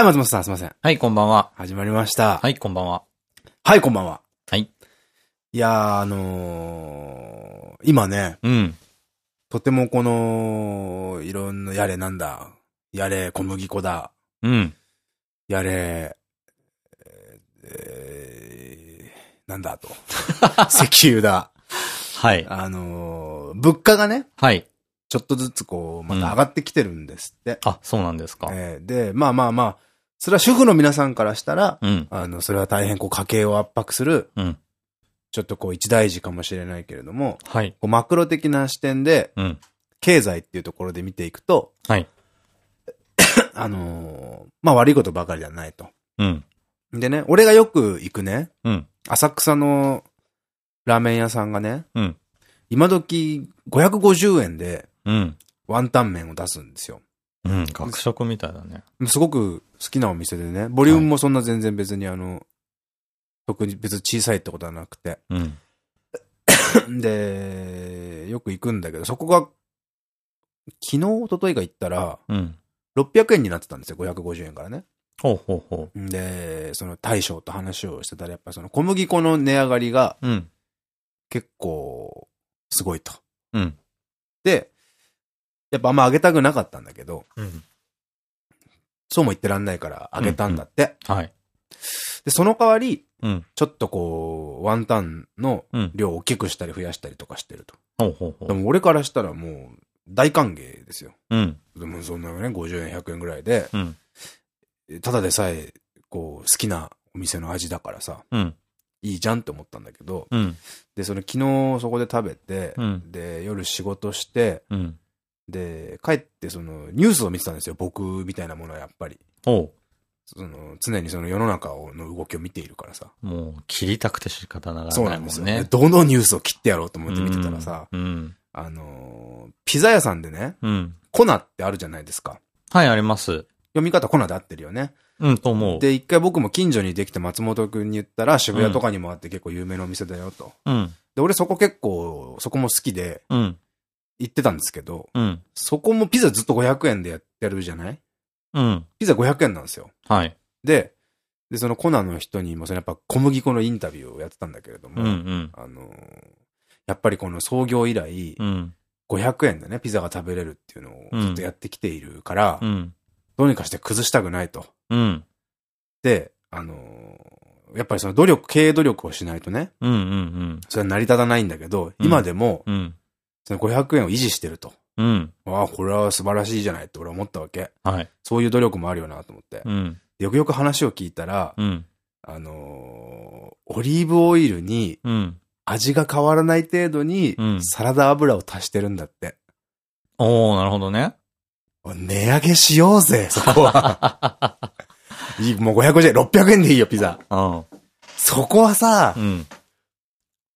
はい、松本さん、すいません。はい、こんばんは。始まりました。はい、こんばんは。はい、こんばんは。はい。いやー、あのー、今ね、うん。とてもこの、いろんな、やれなんだ、やれ小麦粉だ、うん。やれ、えーえーなんだと。石油だ。はい。あのー、物価がね、はい。ちょっとずつこう、また上がってきてるんですって。あ、そうなんですか。えーで、まあまあまあ、それは主婦の皆さんからしたら、うん。あの、それは大変こう家計を圧迫する、うん。ちょっとこう一大事かもしれないけれども、はい。こうマクロ的な視点で、うん。経済っていうところで見ていくと、はい。あのーまあ悪いことばかりではないと。うん。でね、俺がよく行くね、うん。浅草のラーメン屋さんがね、うん。今時550円でうん。ワンタン麺を出すんですよ。うん。学食みたいだね。すごく好きなお店でね、ボリュームもそんな全然別にあの、特に別に小さいってことはなくて。うん。で、よく行くんだけど、そこが、昨日、一昨日が行ったら、うん。600円になってたんですよ、550円からね。ほうほうほで、その大将と話をしてたら、やっぱその小麦粉の値上がりが。結構、すごいと。うん。で、やっぱあんま上げたくなかったんだけど、うん。そうも言ってらんないから上げたんだって。はい。で、その代わり、うん。ちょっとこう、ワンタンのうん。量を大きくしたり増やしたりとかしてると。でも俺からしたらもう、大歓迎ですよ。うん。でもそんなね、50円、100円ぐらいで、うん。ただでさえ、こう、好きなお店の味だからさ、うん。いいじゃんって思ったんだけど、うん。で、その昨日そこで食べて、うんで、夜仕事して、うん。で、帰ってそのニュースを見てたんですよ、僕みたいなものはやっぱり。ほその、常にその世の中をの動きを見ているからさ。う。もう、切りたくて仕方ながそうらなんですよ、ね。どのニュースを切ってやろうと思って見てたらさ、うん。あのーピザ屋さんでね、うん。コナってあるじゃないですか。はい、あります。読み方コナで合ってるよね。うん、と思う。で、一回僕も近所にできた松本くんに言ったら渋谷とかにもあって結構有名なお店だよと。うん。で、俺そこ結構、そこも好きでうん。行ってたんですけど、うん。そこもピザずっと500円でやってるじゃない？うん。ピザ500円なんですよ。はい。で、で、そのコナの人にも、そのやっぱ小麦粉のインタビューをやってたんだけれども、うん。うん。あのーやっぱりこの創業以来、うん。500円でね、ピザが食べれるっていうのをずっとやってきているから、うん。どうにかして崩したくないと。うん。で、あのーやっぱりその努力、経営努力をしないとね。それは成り立たないんだけど、今でも、うん。その500円を維持してると。うん。ああ、これは素晴らしいじゃないって俺は思ったわけ。はい。そういう努力もあるよなと思って。うん。よくよく話を聞いたら、うん。あのーオリーブオイルにうん。味が変わらない程度にうんサラダ油を足してるんだって。おー、なるほどね。値上げしようぜ、そこは。いいもう550円、600円でいいよ、ピザ。うん。そこはさう、ん。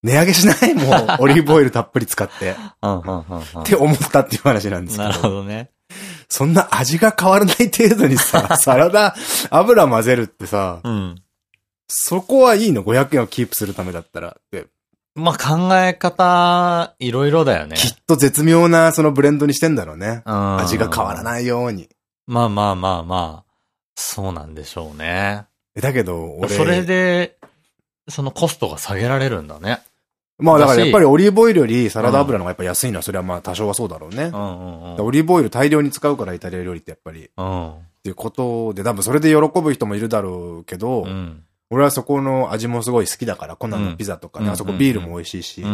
値上げしない？もう、オリーブオイルたっぷり使って。うん。うん。うん。って思ったっていう話なんですけなるほど。どね。そんな味が変わらない程度にさ、サラダ油混ぜるってさ、うん。そこはいいの ?500 円をキープするためだったら。でまあ、考え方、いろいろだよね。きっと絶妙なそのブレンドにしてんだろうね。うん味が変わらないように。まあまあまあまあ、そうなんでしょうね。えだけど、俺。それで、そのコストが下げられるんだね。まあだからやっぱりオリーブオイルよりサラダ油の方がやっぱ安いのはそれはまあ多少はそうだろうね。オリーブオイル大量に使うからイタリア料理ってやっぱり。っうん。ていうことで多分それで喜ぶ人もいるだろうけど、うん。俺はそこの味もすごい好きだから、コナンのピザとかね、うんあそこビールも美味しいし。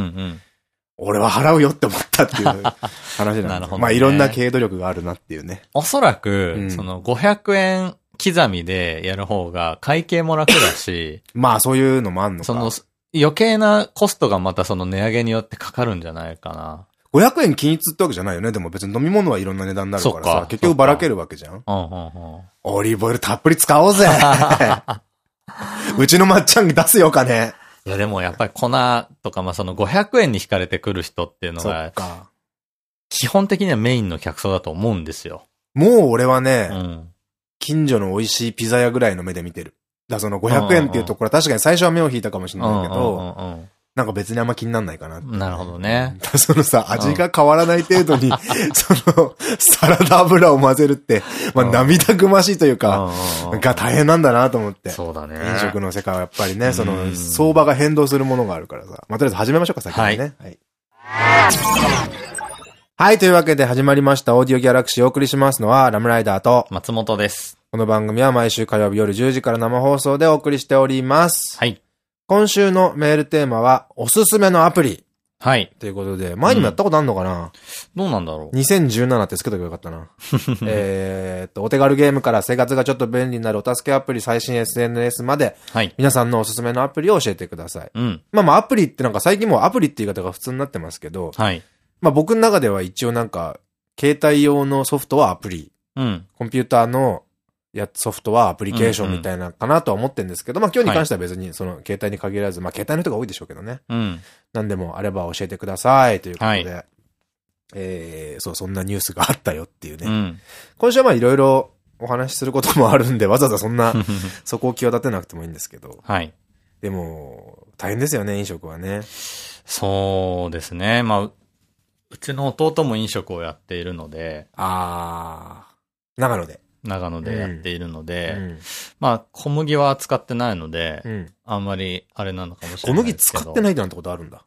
俺は払うよって思ったっていう 話なんでなるほどねまあいろんな経営努力があるなっていうね。おそらく、うんその500円刻みでやる方が会計も楽だし、まあそういうのもあんのか。その余計なコストがまたその値上げによってかかるんじゃないかな。500円均一ってわけじゃないよね。でも別に飲み物はいろんな値段になるからさ結局ばらけるわけじゃん。うんうんうん。オリーブオイルたっぷり使おうぜ うちのまっちゃんに出すよ、金。いやでもやっぱり粉とか、まあその500円に惹かれてくる人っていうのが、か。基本的にはメインの客層だと思うんですよ。もう俺はね、うん。近所の美味しいピザ屋ぐらいの目で見てる。だその500円っていうところは確かに最初は目を引いたかもしれないけど、なんか別にあんま気になんないかな。なるほどね。そのさ、味が変わらない程度に、その、サラダ油を混ぜるって、まあ涙ぐましいというか、が大変なんだなと思って。そうだね。飲食の世界はやっぱりね、その、うん相場が変動するものがあるからさ。まあ、とりあえず始めましょうか、先にね。はい。はい、というわけで始まりました、オーディオギャラクシーをお送りしますのは、ラムライダーと、松本です。この番組は毎週火曜日夜10時から生放送でお送りしております。はい。今週のメールテーマは、おすすめのアプリ。はい。ということで、前にもやったことあるのかな、どうなんだろう？2017ってつけとけばよかったな。えーっと、お手軽ゲームから生活がちょっと便利になるお助けアプリ、最新 SNS まで、はい。皆さんのおすすめのアプリを教えてください。うん。まあまあアプリってなんか最近もうアプリって言い方が普通になってますけど、はい。まあ僕の中では一応なんか、携帯用のソフトはアプリ、うん。コンピューターのやソフトはアプリケーションみたいなかなとは思ってるんですけど、まあ今日に関しては別にその携帯に限らず、まあ携帯の人が多いでしょうけどね。うん。何でもあれば教えてくださいということで、えー、そう、そんなニュースがあったよっていうね。うん。今週はまあいろいろお話しすることもあるんで、わざわざそんな、そこを際立てなくてもいいんですけど。はい。でも、大変ですよね、飲食はね。そうですね。まあ、ううちの弟も飲食をやっているので、あー、長野で。長野でやっているので、うん。まあ、小麦は使ってないので、うん。あんまりあれなのかもし小れない麦ですけど。使ってないってなんてことあるんだ。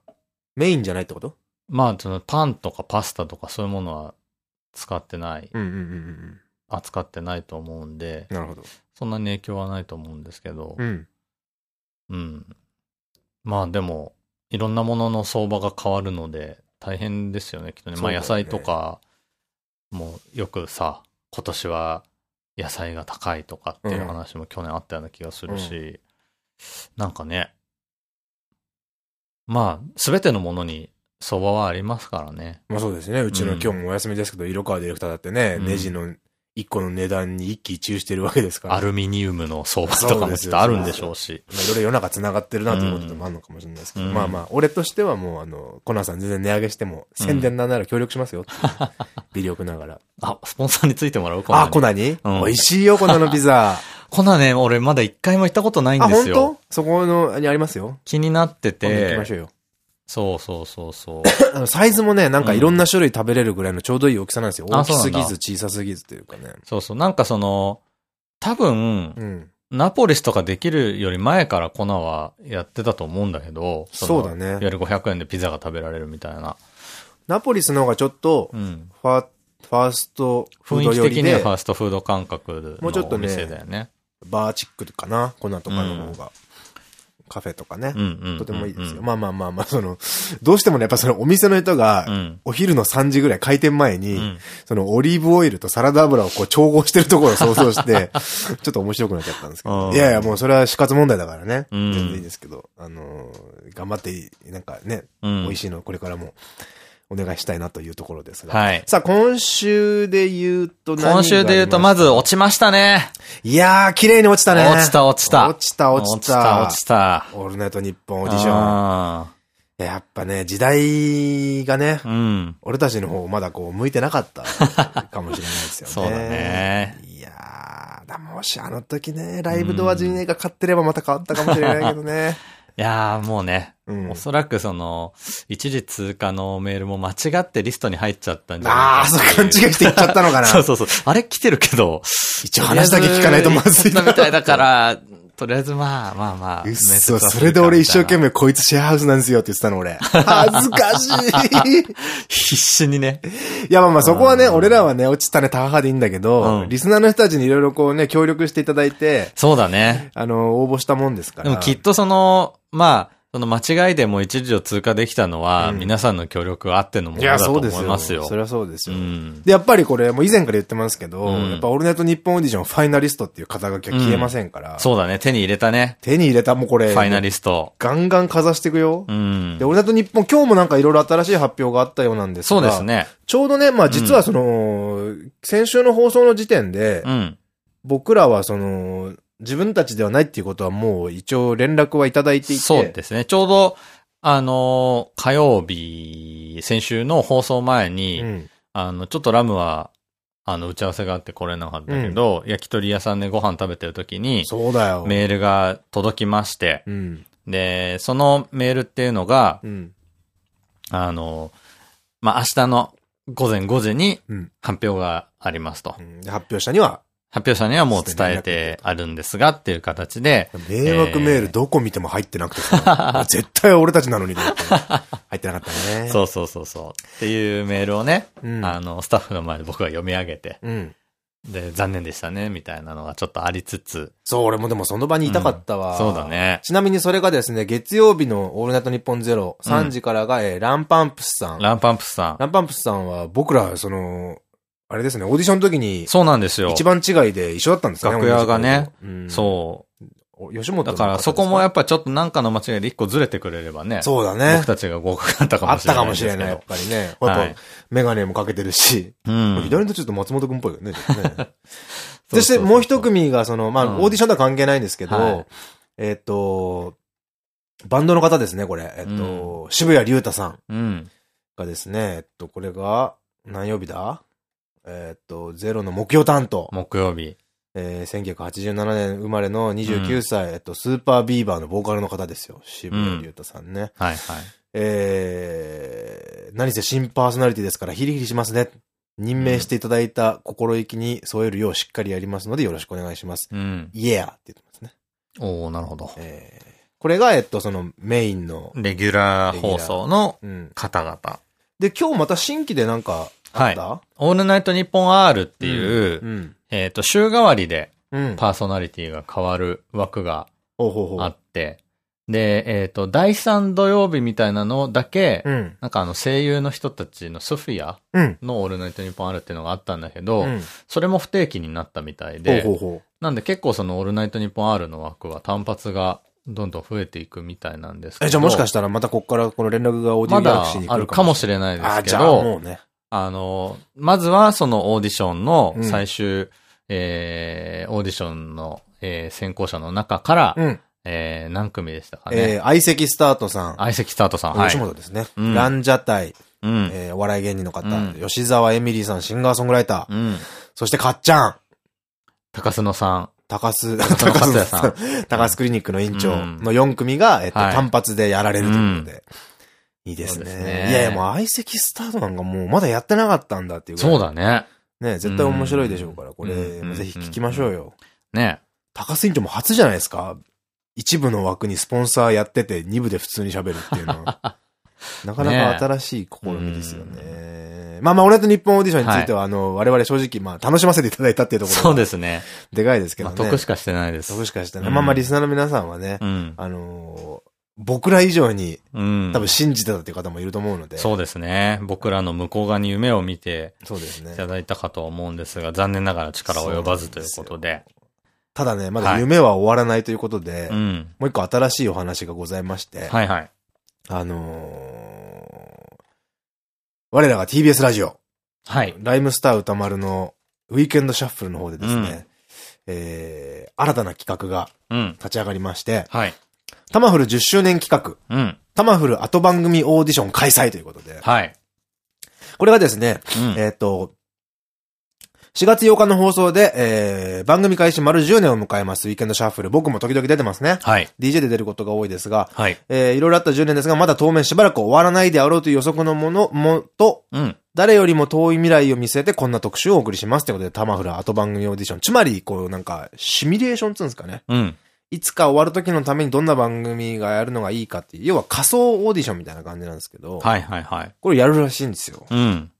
メインじゃないってこと？まあ、そのパンとかパスタとかそういうものは使ってない。扱ってないと思うんで、なるほど。そんなに影響はないと思うんですけど、うん。うん。まあでも、いろんなものの相場が変わるので、大変ですよね、きっとね。まあ野菜とか、もうよくさ、今年は野菜が高いとかっていう話も去年あったような気がするし、なんかね、まあ、すべてのものに相場はありますからね。まあそうですね。うちのうん今日もお休みですけど、色川ディレクターだってね、うんネジの一個の値段に一喜一憂してるわけですから。アルミニウムの相場とかもきっとあるんでしょうし。まあいろいろ世の中繋がってるなということでもあるのかもしれないですけど、うんまあまあ、俺としてはもう、あの、コナンさん全然値上げしても、宣伝なんなら協力しますよ 微力ながら。あ、スポンサーについてもらうコナンあ、にコナンに、うん美味しいよ、コナンのピザ。コナンね、俺まだ一回も行ったことないんあ、ですよ。本当？そこの、にありますよ。気になって今度行きまてし、ょうよ。そうそうそうそう。サイズもね、なんかいろんな種類食べれるぐらいのちょうどいい大きさなんですよ。あ大きすぎそうず小さすぎずというかね。そうそう。なんかその、多分、うん。ナポリスとかできるより前からコナンはやってたと思うんだけど、のそうだねいわゆる500円でピザが食べられるみたいな。ナポリスの方がちょっとう、ん。ファ、ファーストフー雰囲気ド寄りで的にはファ、ーストフード感覚のおもうちょっとね店だよね。バーチックかなコナンとかの方が。カフェとかね。とてもいいですよ。うんまあまあまあまあ、その、どうしてもね、やっぱそのお店の人がう、ん。お昼の3時ぐらい開店前に、うんそのオリーブオイルとサラダ油をこう調合してるところを想像して、ちょっと面白くなっちゃったんですけど。うんいやいや、もうそれは死活問題だからね。うん全然いいですけど、あのー頑張って、なんかね、うん美味しいのこれからもお願いしたいなというところですが。はい。さあ、今週で言うと何があり今週で言うと、まず落ちましたね。いやー、綺麗に落ちたね。落ちた落ちた落ちた落ちた。落ちた。オールナイトニッポンオーディション。ややっぱね、時代がねー、うん。俺たちの方まだこう向いてなかったかもしれないですよね。そうだね。いやー、だもしあの時ね、ライブドア陣営が勝ってればまた変わったかもしれないけどね。いやーもうね、うんおそらくその、一次通過のメールも間違ってリストに入っちゃったんじゃああ、ないかそう勘違いして言っちゃったのかな。そうそうそう。あれ来てるけど、一応話だけ聞かないとまずいな。みたいだから、とりあえずまあまあまあ。うそ、それで俺一生懸命。命こいつシェアハウスなんですよって言ってたの俺。恥ずかしい。必死にね。いやまあまあそこはね、俺らはね、落ちたね、高でいいんだけど、うんリスナーの人たちにいろいろこうね、協力していただいて、そうだね。あの、応募したもんですから。でもきっとその、まあ、その間違いでも一時を通過できたのは、うん皆さんの協力があってのもいや、のだと思そうですよ。いますよ。それはそうですよ。うん。で、やっぱりこれ、もう以前から言ってますけど、うんやっぱオールナイトニッポンオーディションファイナリストっていう肩書きは消えませんから、そうだね。手に入れたね。手に入れたもうこれ、ファイナリスト。ガンガンかざしていくよ。うんで、。オールナイトニッポン、今日もなんかいろいろ新しい発表があったようなんですがそうです。ね。ちょうどね、まあ実はその、先週の放送の時点で、うん。僕らはその、自分たちではないっていうことはもう一応連絡はいただいていて。そうですね。ちょうど、あのー火曜日、先週の放送前に、うん。あの、ちょっとラムは、あの、打ち合わせがあって来れなかったけど、焼き鳥屋さんでご飯食べてる時に、そうだよ。メールが届きまして、うん。で、そのメールっていうのが、うん。あの、まあ、明日の午前5時にうん発表がありますと。発表者には、発表者にはもう伝えてあるんですがっていう形で、迷惑メールどこ見ても入ってなくてさ、絶対俺たちなのに入ってなかったね。そうそうそうそう。っていうメールをね、うん。あの、スタッフの前で僕が読み上げて、うん。で、残念でしたね、みたいなのがちょっとありつつ、そう、俺もでもその場にいたかったわ。そうだね。ちなみにそれがですね、月曜日のオールナイトニッポンゼロ、3時からが、えーランパンプスさん。ランパンプスさん。ランパンプスさんは僕ら、その、あれですね、オーディションの時に、そうなんですよ。一番違いで一緒だったんですかね、楽屋がね。うんそう。お吉本だからそこもややっぱちょっとなんかの間違いで一個ずれてくれればね。そうだね僕。たちが合格だったかあったかもしれないですけど。もしれない、やっぱりね。やっぱはい、メガネもかけてるし、うん。左のちょっと松本くんっぽいよね。そしてもう一組が、その、まあ、うんオーディションとは関係ないんですけど、はいえっと、バンドの方ですね、これ。えっと、渋谷龍太さん。がですね、えっと、これが、何曜日だ？えっと、ゼロの目標担当。木曜日。えー、1987年生まれの29歳、えっと、スーパービーバーのボーカルの方ですよ。渋谷龍太さんね。はいはい。えー、何せ新パーソナリティですからヒリヒリしますね。任命していただいた心意気に添えるようしっかりやりますのでよろしくお願いします。うん。イエーって言ってますね。おー、なるほど。えー、これが、えっと、そのメインの、レギュラー放送のうん。方々。で、今日また新規でなんかあった、オールナイトニッポン R っていう、うん。えっと、週替わりでうん。パーソナリティが変わる枠が。あって、で、えっと、第3土曜日みたいなのだけ、うん。なんかあの声優の人たちのソフィアうん。のオールナイトニッポン R っていうのがあったんだけど、うん。それも不定期になったみたいで、なんで結構そのオールナイトニッポン R の枠は単発がどんどん増えていくみたいなんですけう。ど。え、じゃあもしかしたらまたこっからこの連絡がオーディオに来あるるかもしれれないであ、すけじゃあもど、うね。あの、まずはそのオーディションのうん最終、えー、オーディションの、えー選考者の中から、うん。えー、何組でしたかね。えー、相席スタートさん。相席スタートさん。はい。吉本ですね。うんランジャタイ、うん。えーお笑い芸人の方、うん吉沢エミリーさん、シンガーソングライター、うん。そしてかっちゃん、高須野さん。高須、高須さん。高須クリニックの院長うんの4組が、えっと、はい単発でやられるということで。いいですそうですね。ねいやいや、もう相席スタートなんかもうまだやってなかったんだっていうそうだね。ね、絶対面白いでしょうから、これ、うんぜひ聞きましょうよ。ね。高須院長も初じゃないですか一部の枠にスポンサーやってて、二部で普通に喋るっていうのは。なかなか新しい試みですよね。まあまあ、俺と日本オーディションについては、あの、我々正直、まあ、楽しませていただいたっていうところそうがですね。でかいですけどまあ、ね。得しかしてないです。得しかしてない。うんまあまあ、リスナーの皆さんはね、うん。あのー僕ら以上にうん。多分信じてたっていう方もいると思うので。そうですね。僕らの向こう側に夢を見てそうですねい。ただいたかとは思うんですが、残念ながら力及ばずということで。ただね、まだ夢は終わらないということで、うん。もう一個新しいお話がございまして、はいはい。あのー我らが TBS ラジオ、はい。ライムスター歌丸のウィークエンドシャッフルの方でですね、えー、新たな企画がうん。立ち上がりまして、はい。タマフル10周年企画、うん。タマフル後番組オーディション開催ということで、はい。これがですね、うん。えっ、と、4月8日の放送で、えー、番組開始丸10年を迎えますウィークエンドシャッフル。僕も時々出てますね。はい。DJ で出ることが多いですが、はい。えー、いろいろあった10年ですが、まだ当面しばらく終わらないであろうという予測のもの、もと、うん。誰よりも遠い未来を見据えてこんな特集をお送りしますということで、タマフル後番組オーディション。つまり、こうなんか、シミュレーションっつうんですかね。うん。いつか終わる時のためにどんな番組がやるのがいいかっていう、要は仮想オーディションみたいな感じなんですけど、はいはいはい。これやるらしいんですよ。うん。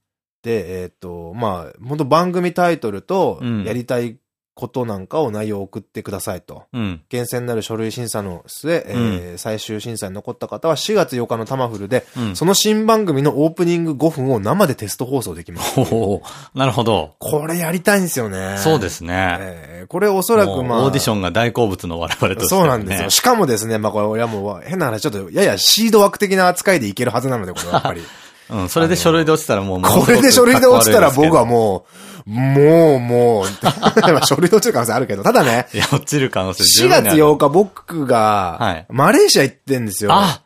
で、えっ、と、まあ、本当番組タイトルとうん、やりたいことなんかを内容を送ってくださいと。うん。厳選なる書類審査の末、えー最終審査に残った方は4月8日のタマフルで、うん。その新番組のオープニング5分を生でテスト放送できます。ほう。なるほど。これやりたいんですよね。そうですね。えーこれおそらくまあ、オーディションが大好物の我々として、ね。そうなんですよ。しかもですね、まあこれ、俺はもう変な話、ちょっとややシード枠的な扱いでいけるはずなので、これはやっぱり。うん。それで書類で落ちたらもう、これで書類で落ちたら僕はももう、もう、もう、まあ書類で落ちる可能性あるけど、ただね、う。いや、落ちる可能性4月8日僕はがい、マレーシア行ってんですよ。あ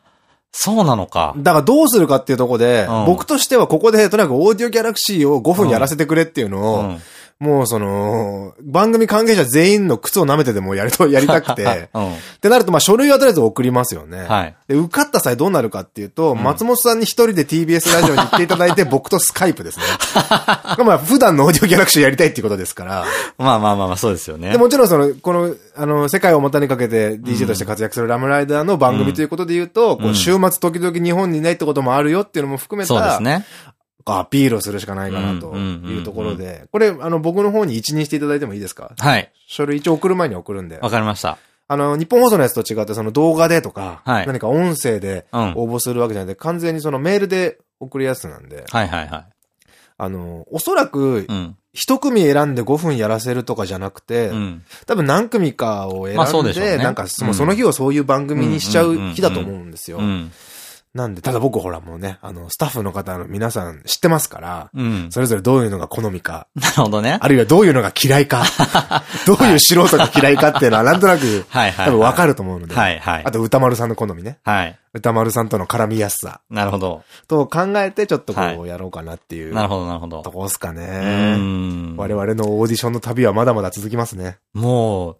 そうなのか。だからどうするかっていうところで、うん僕としてはここでとにかくオーディオギャラクシーを5分やらせてくれっていうのを、うん。もうその、番組関係者全員の靴を舐めてでもやりと、やりたくて。うん。ってなると、まあ書類はとりあえず送りますよね。はい。で、受かった際どうなるかっていうと、ん松本さんに一人で TBS ラジオに行っていただいて、僕とスカイプですね。まあ、普段のオーディオギャラクシーやりたいっていうことですから。まあまあまあまあ、そうですよね。で、もちろんその、この、あの、世界を股にかけて DJ として活躍するラムライダーの番組ということで言うと、こう、週末時々日本にいないってこともあるよっていうのも含めた、そうですね。アピールをするしかないかなというところで、これ、あの、僕の方に一任していただいてもいいですか？はい。書類一応送る前に送るんで。わかりました。あの、日本放送のやつと違って、その動画でとか、はい何か音声でうん。応募するわけじゃなくて、完全にそのメールで送るやつなんで、はいはいはい。あの、おそらくう、ん。一組選んで5分やらせるとかじゃなくて、うん。多分何組かを選んで、しょうねなんかその日をそういう番組にしちゃう日だと思うんですよう。ん。なんで、ただ僕ほらもうね、あの、スタッフの方の皆さん知ってますから、うん。それぞれどういうのが好みか、なるほどね。あるいはどういうのが嫌いか、どういう素人が嫌いかっていうのはなんとなく、はいはい。多分わかる。ると思うので、はいはいあ。と歌丸さんの好みね。はい。歌丸さんとの絡みやすさなるほど。と考えてちょっとこはうやろうかなっていうなるほどなるほどと。こですかうね。ん。我々のオーディションの旅はまだまだ続きますね。もう、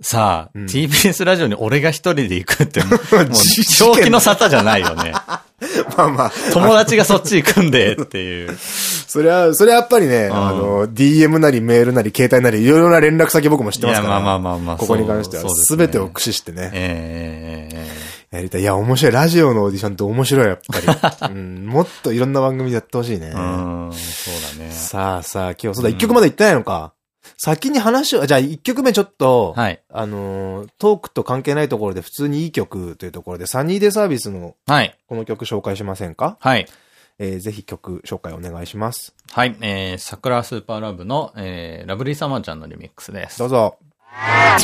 さあ、うん TBS ラジオに俺が一人で行くって、もう、事正気の沙汰じゃないよね。まあまあ、友達がそっち行くんでっていう。それは、それはやっぱりね、んあの、DM なりメールなり携帯なりいろいろな連絡先僕も知ってますから。いやまあまあまあまあここに関してはすね全てを駆使してね。ええええやりたい。いや、面白い。ラジオのオーディションって面白い、やっぱり。うん、もっといろんな番組やってほしいねええ。うん、そうだね。さあさあ、今日、そうだ、一曲まで行ってないのか。先に話を、じゃあ一曲目ちょっと、はい。あのー、トークと関係ないところで普通にいい曲というところで、サニーデイサービスのはい。この曲紹介しませんか？はい。えー、ぜひ曲紹介お願いします。はい。えー、桜スーパーラブの、えー、ラブリーサマーちゃんのリミックスですど。うぞ。は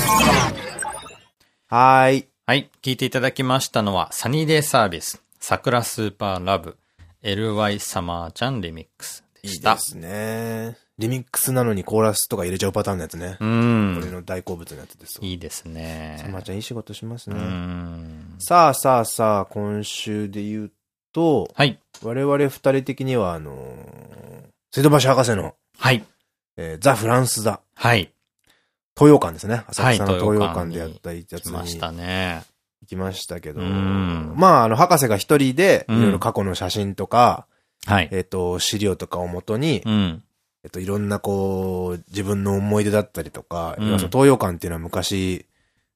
ーい。はい。聞いていただきましたのは、サニーデイサービス、桜スーパーラブ、LY サマーちゃんリミックスでした。いいですね。リミックスなのにコーラスとか入れちゃうパターンのやつね。う俺ん。の大好物のやつです。いいですね。さまちゃんいい仕事しますうね。ん。さあさあさあ、今週で言うと、はい。我々二人的にはあのー、瀬戸橋博士の、はい。えーザ・フランスだ。はい。東洋館ですね。浅はい。草の東洋館にでやったやつに来ましたね。行きましたけど、うんまあ、あの、博士が一人で、うんいろいろ過去の写真とか、はい。えっと、資料とかをもとに、うん。えっと、いろんなこう、自分の思い出だったりとか、うん東洋館っていうのは昔、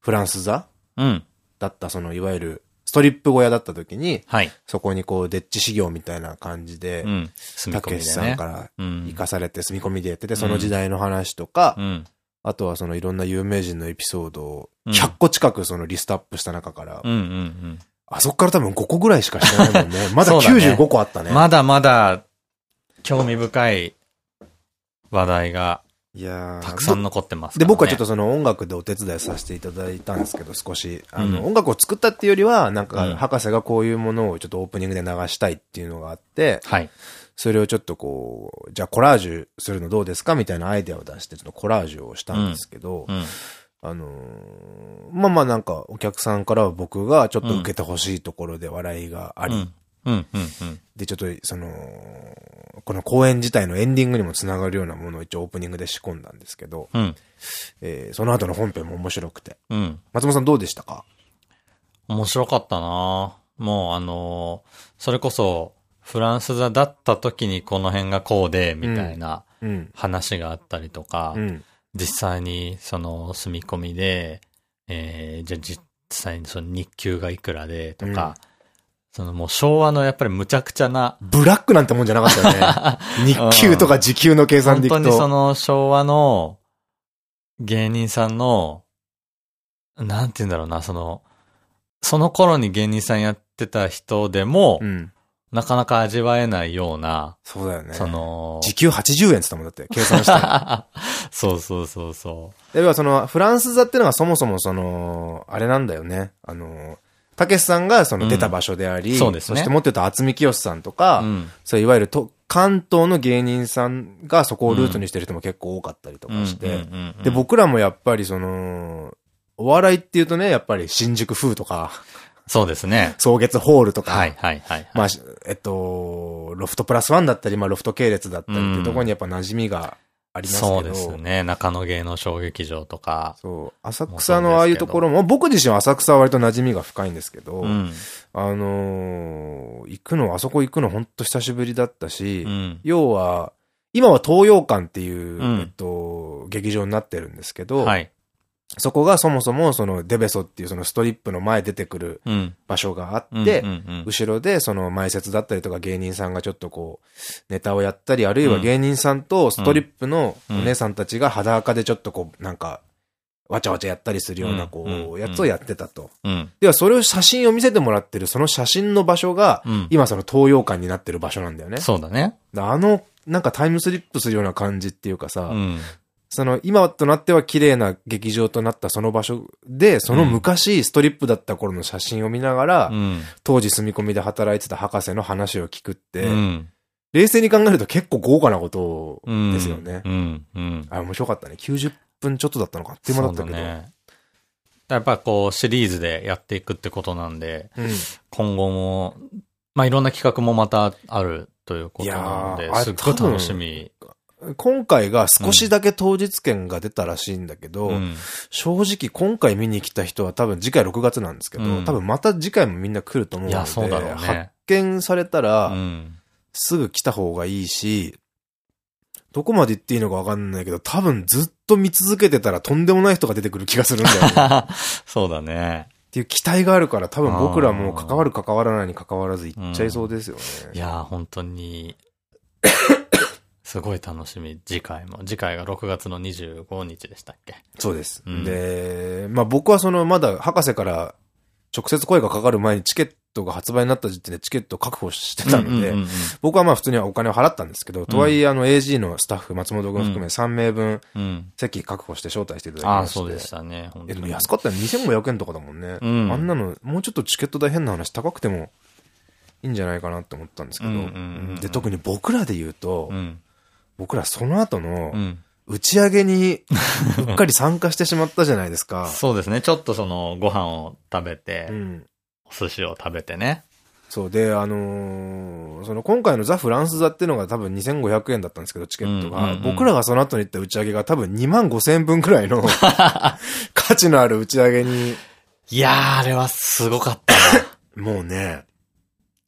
フランス座うん。だった、その、いわゆる、ストリップ小屋だった時に、はい。そこにこう、デッチ修行みたいな感じでう、ん。たけし。さんからうん行かされて住み込みでやってて、その時代の話とか、うん。あとはそのいろんな有名人のエピソードをうん100個近くそのリストアップした中から、うんうんあそこから多分5個ぐらいしかしてないもんね。まだそうだね95個あったね。うん。まだまだ、興味深い話題がいやーたくさん残ってますかで。僕はちょっとその音楽でお手伝いさせていただいたんですけど、少し。あの、うん音楽を作ったっていうよりは、なんうんか、博士がこういうものをちょっとオープニングで流したいっていうのがあって、はい。それをちょっとこう、じゃあコラージュするのどうですかみたいなアイデアを出して、ちょっとコラージュをしたんですけど、うん。あのーまあまあなんか、お客さんからは僕がちょっと受けてほしいところで笑いがあり、うん。うん。うん。うん。で、ちょっと、その、この公演自体のエンディングにもつながるようなものを一応オープニングで仕込んだんですけど、うん。えーその後の本編も面白くて。うん。松本さんどうでしたか？面白かったなもうあのーそれこそ、フランス座だった時にこの辺がこうで、みたいなうん。話があったりとか、うん。実際にその住み込みで、えー、じゃあ実際にその日給がいくらでとか、そのもう昭和のやっぱり無茶苦茶な、ブラックなんてもんじゃなかったよね。日給とか時給の計算本当でいくと。にその昭和の芸人さんの、なんて言うんだろうな、その、その頃に芸人さんやってた人でも、うん。なかなか味わえないような、そうだよね。その、時給80円って言ったもんだって、計算したら。そうそうそうそ要はその、フランス座っていうのがそもそもその、あれなんだよね。あの、たけしさんがその出た場所であり、うんそうですねそしてもっと言うと渥美清さんとか、う。うん。そういわゆると関東の芸人さんがそこをルートにしてる人も結構多かったりとかして、で、僕らもやっぱりその、お笑いっていうとね、やっぱり新宿風とか、そうですね。草月ホールとか、はいはいはい。まあ、えっと、ロフトプラスワンだったり、まあロフト系列だったりっていうところにやっぱ馴染みがあありますけど。そうですね。中野芸能小劇場とか。そう。浅草のああいうところも、僕自身は浅草は割と馴染みが深いんですけど、うん、あのー、行くの、あそこ行くの本当久しぶりだったし、うん、要は、今は東洋館っていう、えっと、劇場になってるんですけど、はい、そこがそもそもそのデベソっていうそのストリップの前出てくる場所があって、後ろでその前説だったりとか芸人さんがちょっとこう、ネタをやったり、あるいは芸人さんとストリップのお姉さんたちが裸でちょっとこう、なんか、わちゃわちゃやったりするようなこう、やつをやってたと。ではそれを写真を見せてもらってるその写真の場所が、今その東洋館になってる場所なんだよね。そうだね。あの、なんかタイムスリップするような感じっていうかさ、その、今となっては綺麗な劇場となったその場所で、その昔ストリップだった頃の写真を見ながら、うん、当時住み込みで働いてた博士の話を聞くって、うん、冷静に考えると結構豪華なことですよね。あ、面白かったね。90分ちょっとだったのかっていうものだったけど。ね、やっぱこうシリーズでやっていくってことなんで、うん、今後も、まあいろんな企画もまたあるということなので、すっごい楽しみ今回が少しだけ当日券が出たらしいんだけど、うん、正直今回見に来た人は多分次回6月なんですけど、うん、多分また次回もみんな来ると思うので、いやそうだろうね、発見されたら、すぐ来た方がいいし、どこまで行っていいのかわかんないけど、多分ずっと見続けてたらとんでもない人が出てくる気がするんだよね。そうだね。っていう期待があるから多分僕らも関わる関わらないに関わらず行っちゃいそうですよね。うん、いや本当に すごい楽しみ、次回も。次回が6月の25日でしたっけ？そうです。うん、で、まあ僕はそのまだ博士から直接声がかかる前にチケットが発売になった時点でチケットを確保してたので、僕はまあ普通にはお金を払ったんですけど、とはいえあの AG のスタッフ、松本君含め3名分、席確保して招待していただきまして。ああ、そうでしたね。え、でも安かったよ。2500円とかだもんね。うん、あんなの、もうちょっとチケット代変な話高くてもいいんじゃないかなって思ったんですけど、で、特に僕らで言うと、うん僕らその後の、打ち上げに うっかり参加してしまったじゃないですか。そうですね。ちょっとそのご飯を食べて、うん、お寿司を食べてね。そうで、あのー、その今回のザ・フランス座っていうのが多分2500円だったんですけど、チケットが。僕らがその後に行った打ち上げが多分2万5千円分くらいの 価値のある打ち上げに。いやー、あれはすごかったもうね、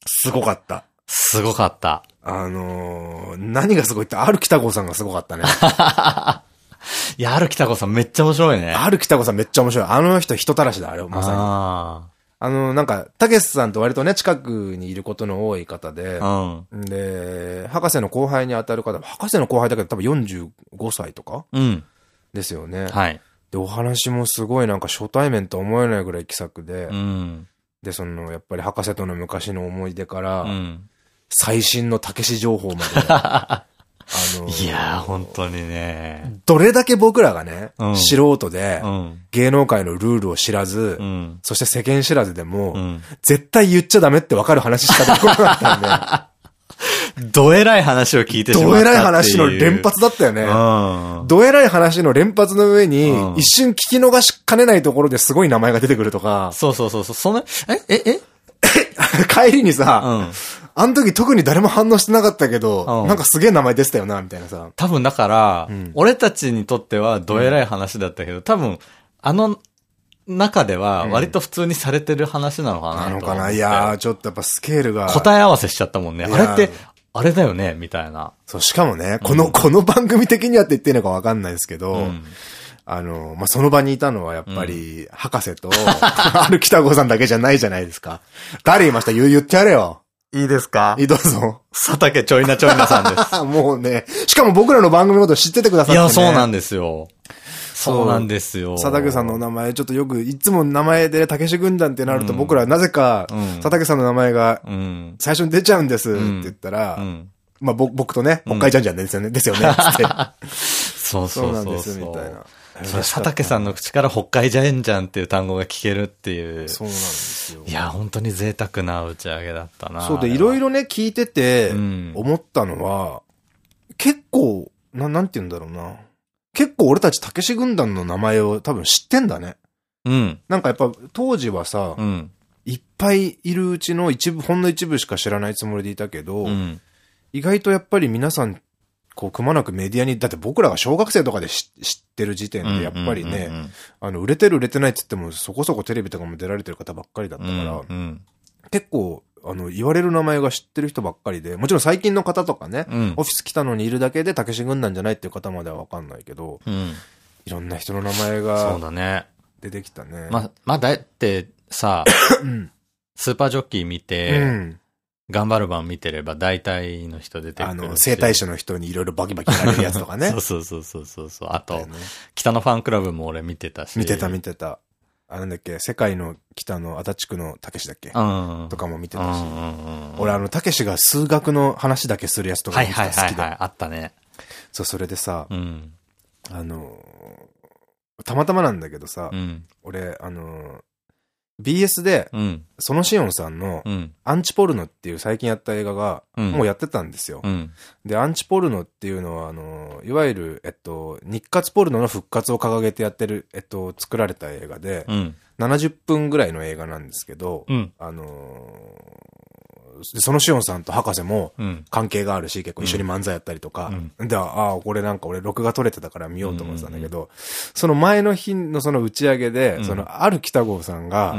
すごかった。すごかった。あのー、何がすごいって、ある北郷さんがすごかったね。いや、ある北郷さんめっちゃ面白いね。ある北郷さんめっちゃ面白い。あの人人たらしだ、あれ、まさに。ああの、なんか、たけしさんと割とね、近くにいることの多い方で、うん、で、博士の後輩に当たる方、博士の後輩だけど多分45歳とか、うん、ですよね。はい。で、お話もすごいなんか初対面と思えないぐらい気さくで、うん、で、その、やっぱり博士との昔の思い出から、うん最新のたけし情報まで。あのー、いやー、本当にね。どれだけ僕らがね、うん、素人で、うん、芸能界のルールを知らず、うん、そして世間知らずでも、絶対言っちゃダメってわかる話しかできなかったんで。どえらい話を聞いてしまったどえらい話の連発だったよね。うん、どえらい話の連発の上に、一瞬聞き逃しかねないところですごい名前が出てくるとか。そうそうそうそう。その、え、え、え？帰りにさ、うん、あの時特に誰も反応してなかったけど、うん、なんかすげえ名前出てたよな、みたいなさ。多分だから、うん、俺たちにとってはどえらい話だったけど、多分、あの中では割と普通にされてる話なのかな、なのかな？いやー、ちょっとやっぱスケールが。答え合わせしちゃったもんね。あれって、あれだよねみたいな。そう、しかもね、この、この番組的にはって言っていいのかわかんないですけど、あの、まあ、その場にいたのはやっぱり、博士と、ある北郷さんだけじゃないじゃないですか。誰いました？言言ってやれよ。いいですか？いいどうぞ。佐竹ちょいなちょいなさんです。もうね、しかも僕らの番組のこと知っててくださって、ね、いや、そうなんですよ。そうなんですよ。佐竹さんの名前、ちょっとよく、いつも名前で、竹志軍団ってなると、僕らなぜか、佐竹さんの名前が、最初に出ちゃうんですって言ったら、まあ、僕とね、北海ちゃんじゃんですよね、ですよね、つって。そうそうそう。そうなんです、みたいな。それ佐竹さんの口から北海ジャエンジャンっていう単語が聞けるっていう。そうなんですよ。いや、本当に贅沢な打ち上げだったな。そうで、いろいろね、聞いてて、思ったのは、うん、結構、な、なんて言うんだろうな。結構俺たちたけし軍団の名前を多分知ってんだね。うん。なんかやっぱ当時はさ、うん、いっぱいいるうちの一部、ほんの一部しか知らないつもりでいたけど、うん、意外とやっぱり皆さんこう、くまなくメディアに、だって僕らが小学生とかで知ってる時点で、やっぱりね、あの、売れてる売れてないって言っても、そこそこテレビとかも出られてる方ばっかりだったから、うんうん、結構、あの、言われる名前が知ってる人ばっかりで、もちろん最近の方とかね、うん、オフィス来たのにいるだけで、たけし軍団じゃないっていう方まではわかんないけど、うん、いろんな人の名前が、そうだね。出てきたね。ま、まあ、だってさ、スーパージョッキー見て、うん、頑張る版見てれば大体の人出てくる。あの、生体師の人にいろいろバキバキやれるやつとかね。そうそうそうそうそう。あと、ね、北のファンクラブも俺見てたし。見てた見てた。あ、なんだっけ、世界の北の足立区のたけしだっけ？うん。とかも見てたし。俺あの、たけしが数学の話だけするやつとか見てた好きだ。あったね。そう、それでさ、うん、あの、たまたまなんだけどさ、うん、俺、あの、BS で、うん、そのシオンさんの、アンチポルノっていう最近やった映画が、もうやってたんですよ。うん、で、アンチポルノっていうのは、あの、いわゆる、えっと、日活ポルノの復活を掲げてやってる、えっと、作られた映画で、うん、70分ぐらいの映画なんですけど、あので、そのしおんさんと博士も関係があるし、結構一緒に漫才やったりとか、うん、で、ああ、これなんか俺録画撮れてたから見ようと思ってたんだけど、その前の日のその打ち上げで、そのある北郷さんが、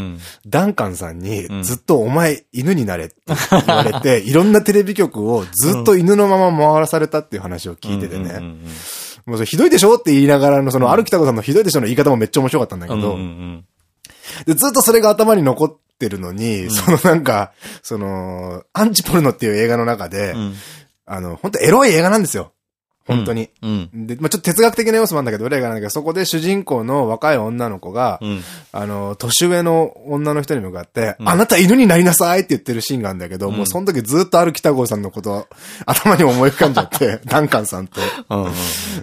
ダンカンさんにずっとお前犬になれって言われて、いろんなテレビ局をずっと犬のまま回らされたっていう話を聞いててね。もうそれひどいでしょって言いながらの、その、ある北郷さんのひどいでしょの言い方もめっちゃ面白かったんだけど、で、ずっとそれが頭に残ってるのに、うん、そのなんか、その、アンチポルノっていう映画の中で、うん、あの、本当エロい映画なんですよ。本当に。うん、で、まあちょっと哲学的な要素もあるんだけど、俺がなんだけど、そこで主人公の若い女の子が、うん、あの、年上の女の人に向かって、うん、あなた犬になりなさいって言ってるシーンがあるんだけど、もうその時ずっとある北郷さんのこと 頭に思い浮かんじゃって、ダンカンさんと。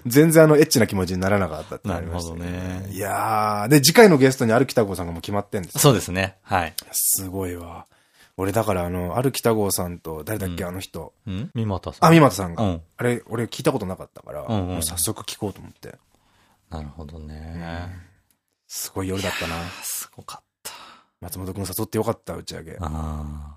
全然あの、エッチな気持ちにならなかったってなりましたね。なるほどね。いやー、で、次回のゲストにある北郷さんがもう決まってんですそうですね。はい。すごいわ。俺だからあの、ある北郷さんと、誰だっけ、あの人。ん？三又さん。あ、三又さんが。あれ、俺聞いたことなかったから、もう早速聞こうと思って。なるほどね。すごい夜だったな。すごかった。松本くん誘ってよかった、打ち上げ。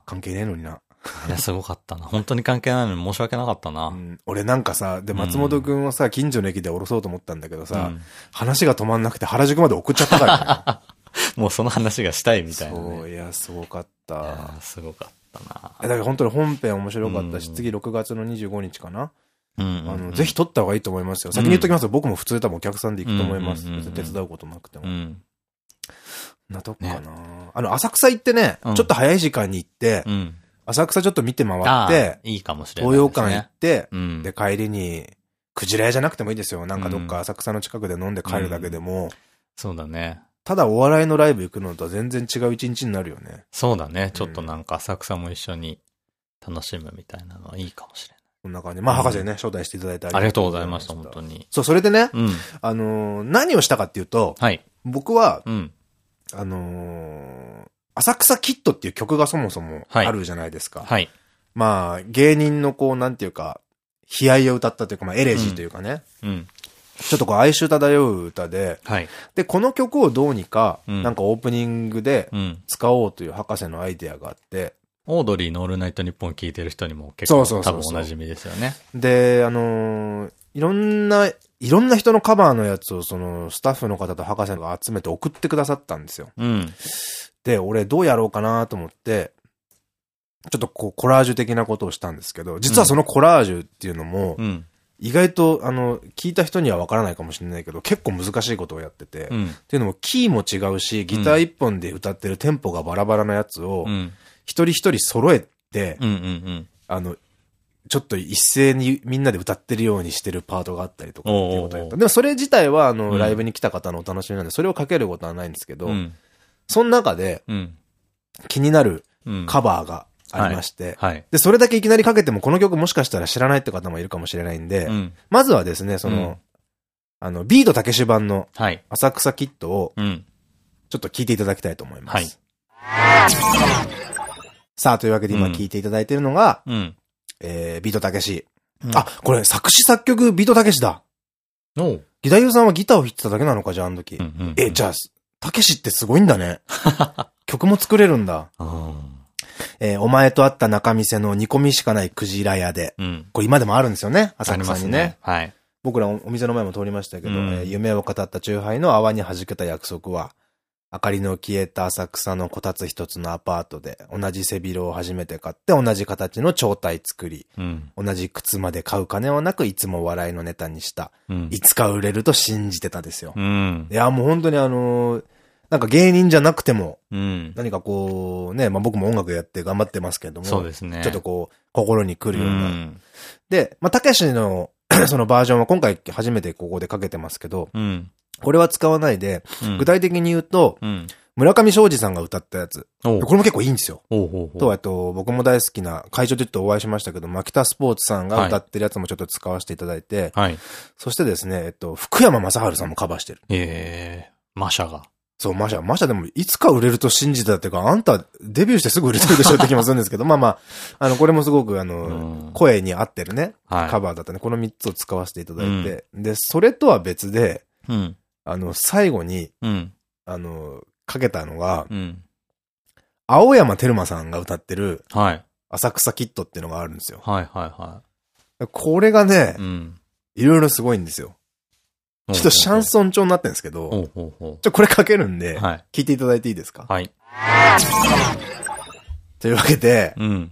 関係ねえのにな。いや、すごかったな。本当に関係ないのに申し訳なかったな。うん、俺なんかさ、で、松本くんをさ、近所の駅で降ろそうと思ったんだけどさ、うん、話が止まんなくて原宿まで送っちゃったからね。もうその話がしたいみたいな、ね。そう、いや、すごかった。すごかったな。だから本当に本編面白かったし、うん、次6月の25日かな。あの、ぜひ撮った方がいいと思いますよ。先に言っときますよ。僕も普通多分お客さんで行くと思います。手伝うことなくても。なとこかな、ね、あの、浅草行ってね、ちょっと早い時間に行って、浅草ちょっと見て回って、いいかもしれない、東洋館行って、で、帰りに、クジラ屋じゃなくてもいいですよ。なんかどっか浅草の近くで飲んで帰るだけでも。そうだね。ただお笑いのライブ行くのとは全然違う一日になるよね。そうだね。ちょっとなんか浅草も一緒に楽しむみたいなのはいいかもしれない。こんな感じ。まあ、博士ね、招待していただいてありがとうございました、本当に。そう、それでね、うん、あのー、何をしたかっていうと、はい。僕は、うん、あのー、浅草キッドっていう曲がそもそもあるじゃないですか。はい。はい、まあ、芸人のこう、なんていうか、悲哀を歌ったというか、まあ、エレジーというかね。ちょっとこう哀愁漂う歌で、はい、で、この曲をどうにか、なんかオープニングで使おうという博士のアイデアがあって、オードリーのオールナイトニッポン聞いてる人にも結構多分おなじみですよね。で、あのー、いろんな、いろんな人のカバーのやつをそのスタッフの方と博士が集めて送ってくださったんですよ。うん、で、俺どうやろうかなと思って、ちょっとこうコラージュ的なことをしたんですけど、実はそのコラージュっていうのも、うん意外と、あの、聞いた人にはわからないかもしれないけど、結構難しいことをやってて、うん、っていうのも、キーも違うし、ギター一本で歌ってるテンポがバラバラなやつを、一人一人揃えて、あの、ちょっと一斉にみんなで歌ってるようにしてるパートがあったりとかっていうことをやった。でもそれ自体は、あの、ライブに来た方のお楽しみなんで、それをかけることはないんですけど、うん、その中で、気になるカバーがありまして、はい。で、それだけいきなりかけてもこの曲もしかしたら知らないって方もいるかもしれないんで、うん、まずはですね、その、うん、あの、ビートたけし版の、浅草キットを、ちょっと聞いていただきたいと思います。はい。さあ、というわけで今聞いていただいているのが、うん、えー、ビートたけし。あ、これ作詞作曲ビートたけしだ。おギターユーさんはギターを弾いてただけなのか、じゃあ、あの時。え、じゃあ、たけしってすごいんだね。曲も作れるんだ。えー、お前と会った中店の煮込みしかないクジラ屋で。うん、これ今でもあるんですよね、浅草にね。ねはい。僕らお店の前も通りましたけど、うん、えー、夢を語ったチューハイの泡に弾けた約束は、明かりの消えた浅草のこたつ一つのアパートで、同じ背広を初めて買って、同じ形の超体作り、うん、同じ靴まで買う金はなく、いつも笑いのネタにした。うん、いつか売れると信じてたですよ。うん、いや、もう本当にあのー、なんか芸人じゃなくても、うん、何かこう、ね、まあ僕も音楽やって頑張ってますけども、そうですね。ちょっとこう、心に来るような。うん、で、まあ、たけしの そのバージョンは今回初めてここでかけてますけど、うん、これは使わないで、具体的に言うと、村上昌司さんが歌ったやつ。これも結構いいんですよ。と、えっと、僕も大好きな、会場でちょっとお会いしましたけど、マキタスポーツさんが歌ってるやつもちょっと使わせていただいて、はい。そしてですね、えっと、福山雅治さんもカバーしてる。ええー、マシャが。そう、マシャ、マシャでも、いつか売れると信じてたっていうか、あんた、デビューしてすぐ売れてるでしょって気もするんですけど、まあまあ、あの、これもすごく、あの、声に合ってるね、はい、カバーだったね。この3つを使わせていただいて、うん、で、それとは別で、うん、あの、最後に、うん、あの、かけたのが、うん、青山テルマさんが歌ってる、はい。浅草キットっていうのがあるんですよ。はいはいはい。これがね、いろいろすごいんですよ。ちょっとシャンソン調になってるんですけど、ちょ、これかけるんで、聞いていただいていいですか？はい。というわけで、うん。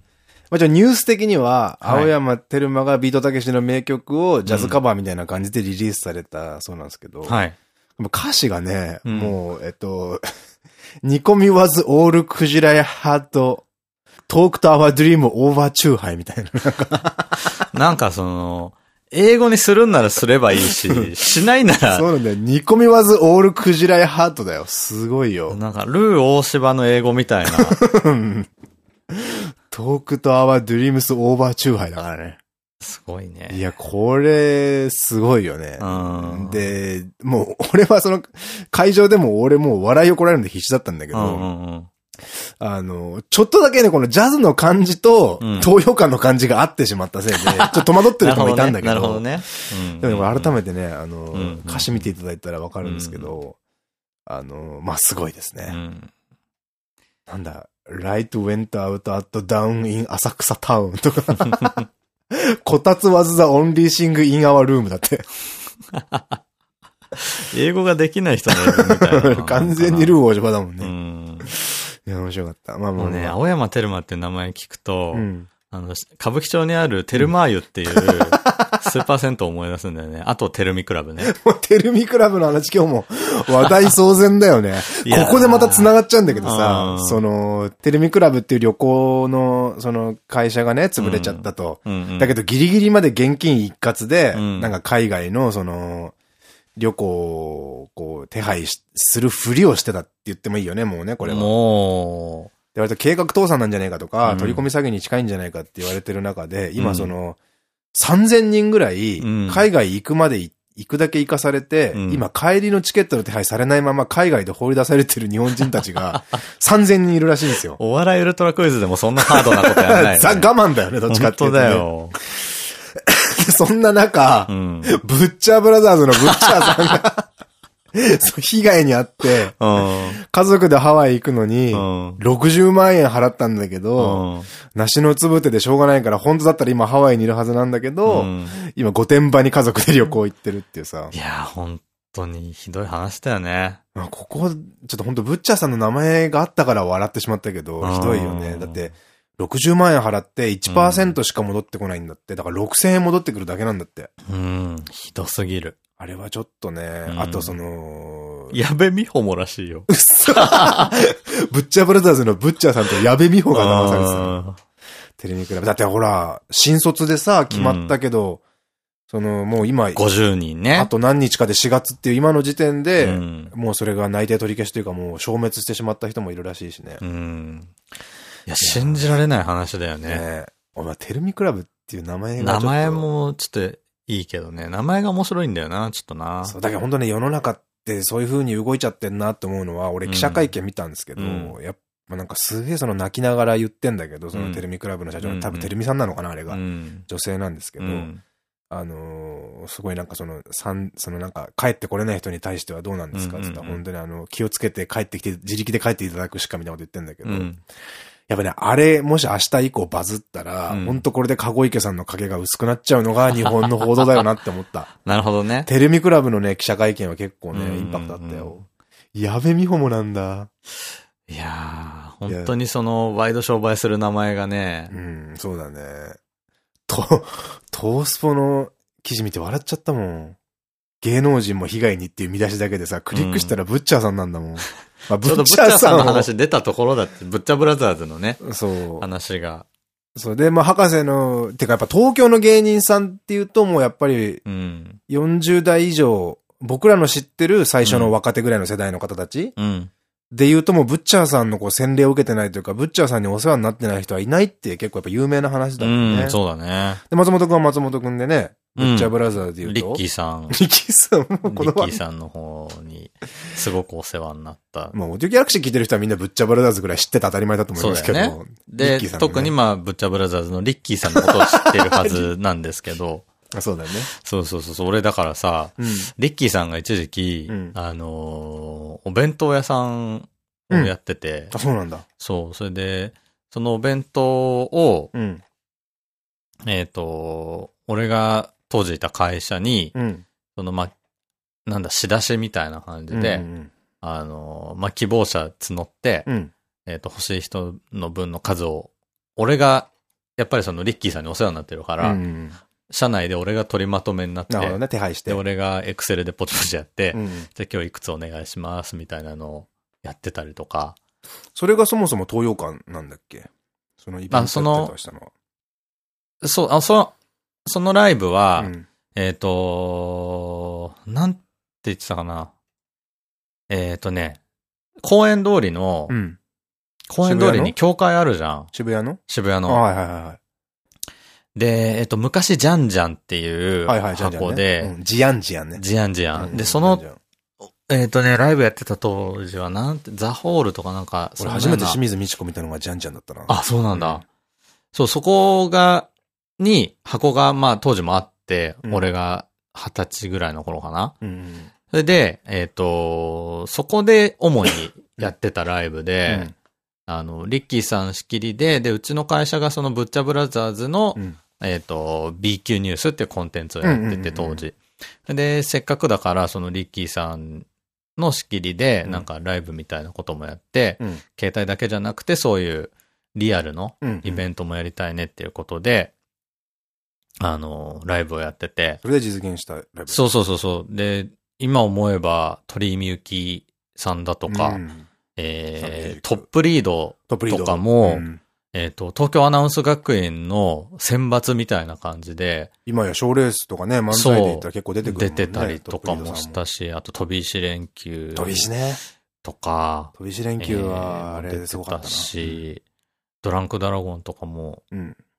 まあ、ちょ、ニュース的には、青山テルマがビートたけしの名曲をジャズカバーみたいな感じでリリースされたそうなんですけど、はい。歌詞がね、うん、もう、えっと、煮込み was all クジラやハート、トークとアワードリームオーバーチューハイみたいな。なんかその、英語にするんならすればいいし、しないなら。そうなんだよ。煮込みわずオールクジライハートだよ。すごいよ。なんか、ルー大芝の英語みたいな。トークとアワードリームスオーバーチューハイだからね。すごいね。いや、これ、すごいよね。で、もう、俺はその、会場でも俺もう笑いをこられるんで必死だったんだけど、あの、ちょっとだけね、このジャズの感じと、東洋館の感じが合ってしまったせいで、ちょっと戸惑ってる人もいたんだけど。なるほどね。でも改めてね、あの、歌詞見ていただいたらわかるんですけど、あの、まあ、すごいですね。なんだ、light went out at down in 浅草タウンとか、こたつ was the only thing in our room だって。英語ができない人の英語みたいな。完全にルー大島だもんね。いや、面白かった。まあもうね、青山テルマって名前聞くと、うん、あの、歌舞伎町にあるテルマーユっていう、スーパー銭湯を思い出すんだよね。あと、テルミクラブね。もう、テルミクラブの話今日も話題騒然だよね。ここでまた繋がっちゃうんだけどさ、その、テルミクラブっていう旅行の、その、会社がね、潰れちゃったと。だけど、ギリギリまで現金一括で、うん、なんか海外の、その、旅行を、こう、手配するふりをしてたって言ってもいいよね、もうね、これは。もう。で、割と計画倒産なんじゃないかとか、うん、取り込み詐欺に近いんじゃないかって言われてる中で、今その、3000人ぐらい、海外行くまで行くだけ行かされて、うん、今帰りのチケットの手配されないまま海外で放り出されてる日本人たちが 3000人いるらしいんですよ。お笑いウルトラクイズでもそんなハードなことやらない、ね。ザ我慢だよね、どっちかっていうと、ね。本当だよ。そんな中、うん、ブッチャーブラザーズのブッチャーさんが 被害に遭って、家族でハワイ行くのに、60万円払ったんだけど、梨のつぶてでしょうがないから、本当だったら今ハワイにいるはずなんだけど、今御殿場に家族で旅行行ってるっていうさ。いや、本当にひどい話だよね。ここ、ちょっと本当ブッチャーさんの名前があったから笑ってしまったけど、ひどいよね。だって、60万円払って1%しか戻ってこないんだって。だから6000円戻ってくるだけなんだって。うん、ひどすぎる。あれはちょっとね、うん、あとその、矢部美穂もらしいよ。うっそブッチャーブラザーズのブッチャーさんと矢部美穂が騙されてた。テレビクラブ。だってほら、新卒でさ、決まったけど、うん、その、もう今、50人ね。あと何日かで4月っていう今の時点で、うん、もうそれが内定取り消しというかもう消滅してしまった人もいるらしいしね。うん。いや、信じられない話だよね。ねお前、テルミクラブっていう名前が名前もちょっといいけどね。名前が面白いんだよな、ちょっとな。そう、だけど本当ね、世の中ってそういう風に動いちゃってんなって思うのは、俺記者会見見たんですけど、うん、やっぱなんかすげえその泣きながら言ってんだけど、そのテルミクラブの社長、うん、多分テルミさんなのかな、あれが。うん、女性なんですけど、あのー、すごいなんかその、三、そのなんか、帰ってこれない人に対してはどうなんですかって言ったら、本当にあの、気をつけて帰ってきて、自力で帰っていただくしかみたいなこと言ってんだけど、やっぱね、あれ、もし明日以降バズったら、うん、ほんとこれで籠池さんの影が薄くなっちゃうのが 日本の報道だよなって思った。なるほどね。テレビクラブのね、記者会見は結構ね、インパクトあったよ。矢部美穂もなんだ。いやー、本当にその、ワイド商売する名前がね。うん、そうだね。と、トースポの記事見て笑っちゃったもん。芸能人も被害にっていう見出しだけでさ、クリックしたらブッチャーさんなんだもん。まあ、ブッチャーさんの話出たところだって、ブッチャーブラザーズのね。そう。話が。そう。で、まあ、博士の、てかやっぱ東京の芸人さんっていうともうやっぱり、40代以上、僕らの知ってる最初の若手ぐらいの世代の方たち、うん、で言うともうブッチャーさんのこう洗礼を受けてないというか、ブッチャーさんにお世話になってない人はいないって結構やっぱ有名な話だもんね。うん、そうだね。で、松本くんは松本くんでね、ブッチャーブラザーズで言うと、リッキーさん。リッキーさんもこのリッキーさんの方に、すごくお世話になった。まあ、オーディオギャラクシー聞いてる人はみんなブッチャーブラザーズぐらい知ってた当たり前だと思いますけど。ですね。で、ね、特にまあ、ブッチャーブラザーズのリッキーさんのことを知ってるはずなんですけど。あそうだよね。そうそうそう。俺だからさ、うん、リッキーさんが一時期、うん、あのー、お弁当屋さんをやってて、うん、あ、そうなんだ。そう。それで、そのお弁当を、えっと、俺が当時いた会社に、うん、その、ま、なんだ、仕出しみたいな感じで、うんうん、あの、ま希望者募って、うん、えっと、欲しい人の分の数を、俺が、やっぱりそのリッキーさんにお世話になってるから、うんうん、社内で俺が取りまとめになって、なるほどね、手配して。で、俺がエクセルでポチポチやって、うん、じゃあ今日いくつお願いしますみたいなのをやってたりとか。それがそもそも東洋館なんだっけ？そのイベントやってたのは。そう、あ、そ、そのライブは、うん、えっと、なんて言ってたかな。えっ、ー、とね、公園通りの、うん、公園通りに教会あるじゃん。渋谷の？渋谷の。はいはいはい。で、えっと、昔、ジャンジャンっていう箱で、ジアンジアンね。ジアンジアン。で、その、えっとね、ライブやってた当時は、なんて、ザホールとかなんか、俺初めて清水美智子見たのがジャンジャンだったな。あ、そうなんだ。そう、そこが、に、箱が、まあ、当時もあって、うん、俺が二十歳ぐらいの頃かな。うん、それで、えっ、ー、と、そこで主にやってたライブで、うん、あの、リッキーさん仕切りで、で、うちの会社がそのブッチャブラザーズの、えっと、B 級ニュースっていうコンテンツをやってて、当時。で、せっかくだから、そのリッキーさんの仕切りで、なんかライブみたいなこともやって、携帯だけじゃなくて、そういうリアルのイベントもやりたいねっていうことで、あの、ライブをやってて。それで実現したライブそうそうそうそう。で、今思えば、鳥居みゆきさんだとか、うん、えー、トップリードとかも、うん、えっと、東京アナウンス学園の選抜みたいな感じで。今や賞レースとかね、漫才で言ったら結構出てくる、ね、出てたりとかもしたし、あと飛び石連休。飛び石ね。とか。飛び石連休は、あれですごかったし、ドランクドラゴンとかも、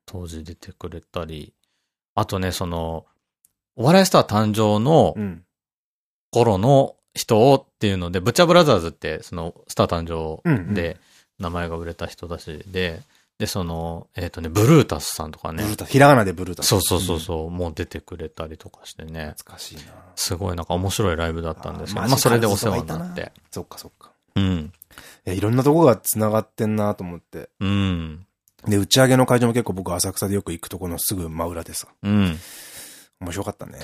当時出てくれたり、あとね、その、お笑いスター誕生の頃の人をっていうので、ブッチャブラザーズって、その、スター誕生で名前が売れた人たちで、で、その、えっ、ー、とね、ブルータスさんとかね。ブルータス、ひらがなでブルータス。そうそうそうそう、うん、もう出てくれたりとかしてね。懐かしいな。すごいなんか面白いライブだったんですけど、まあそれでお世話になって。そっかそっか。うん。いや、いろんなとこが繋がってんなと思って。うん。で、打ち上げの会場も結構僕浅草でよく行くとこのすぐ真裏でさ。うん。面白かったね。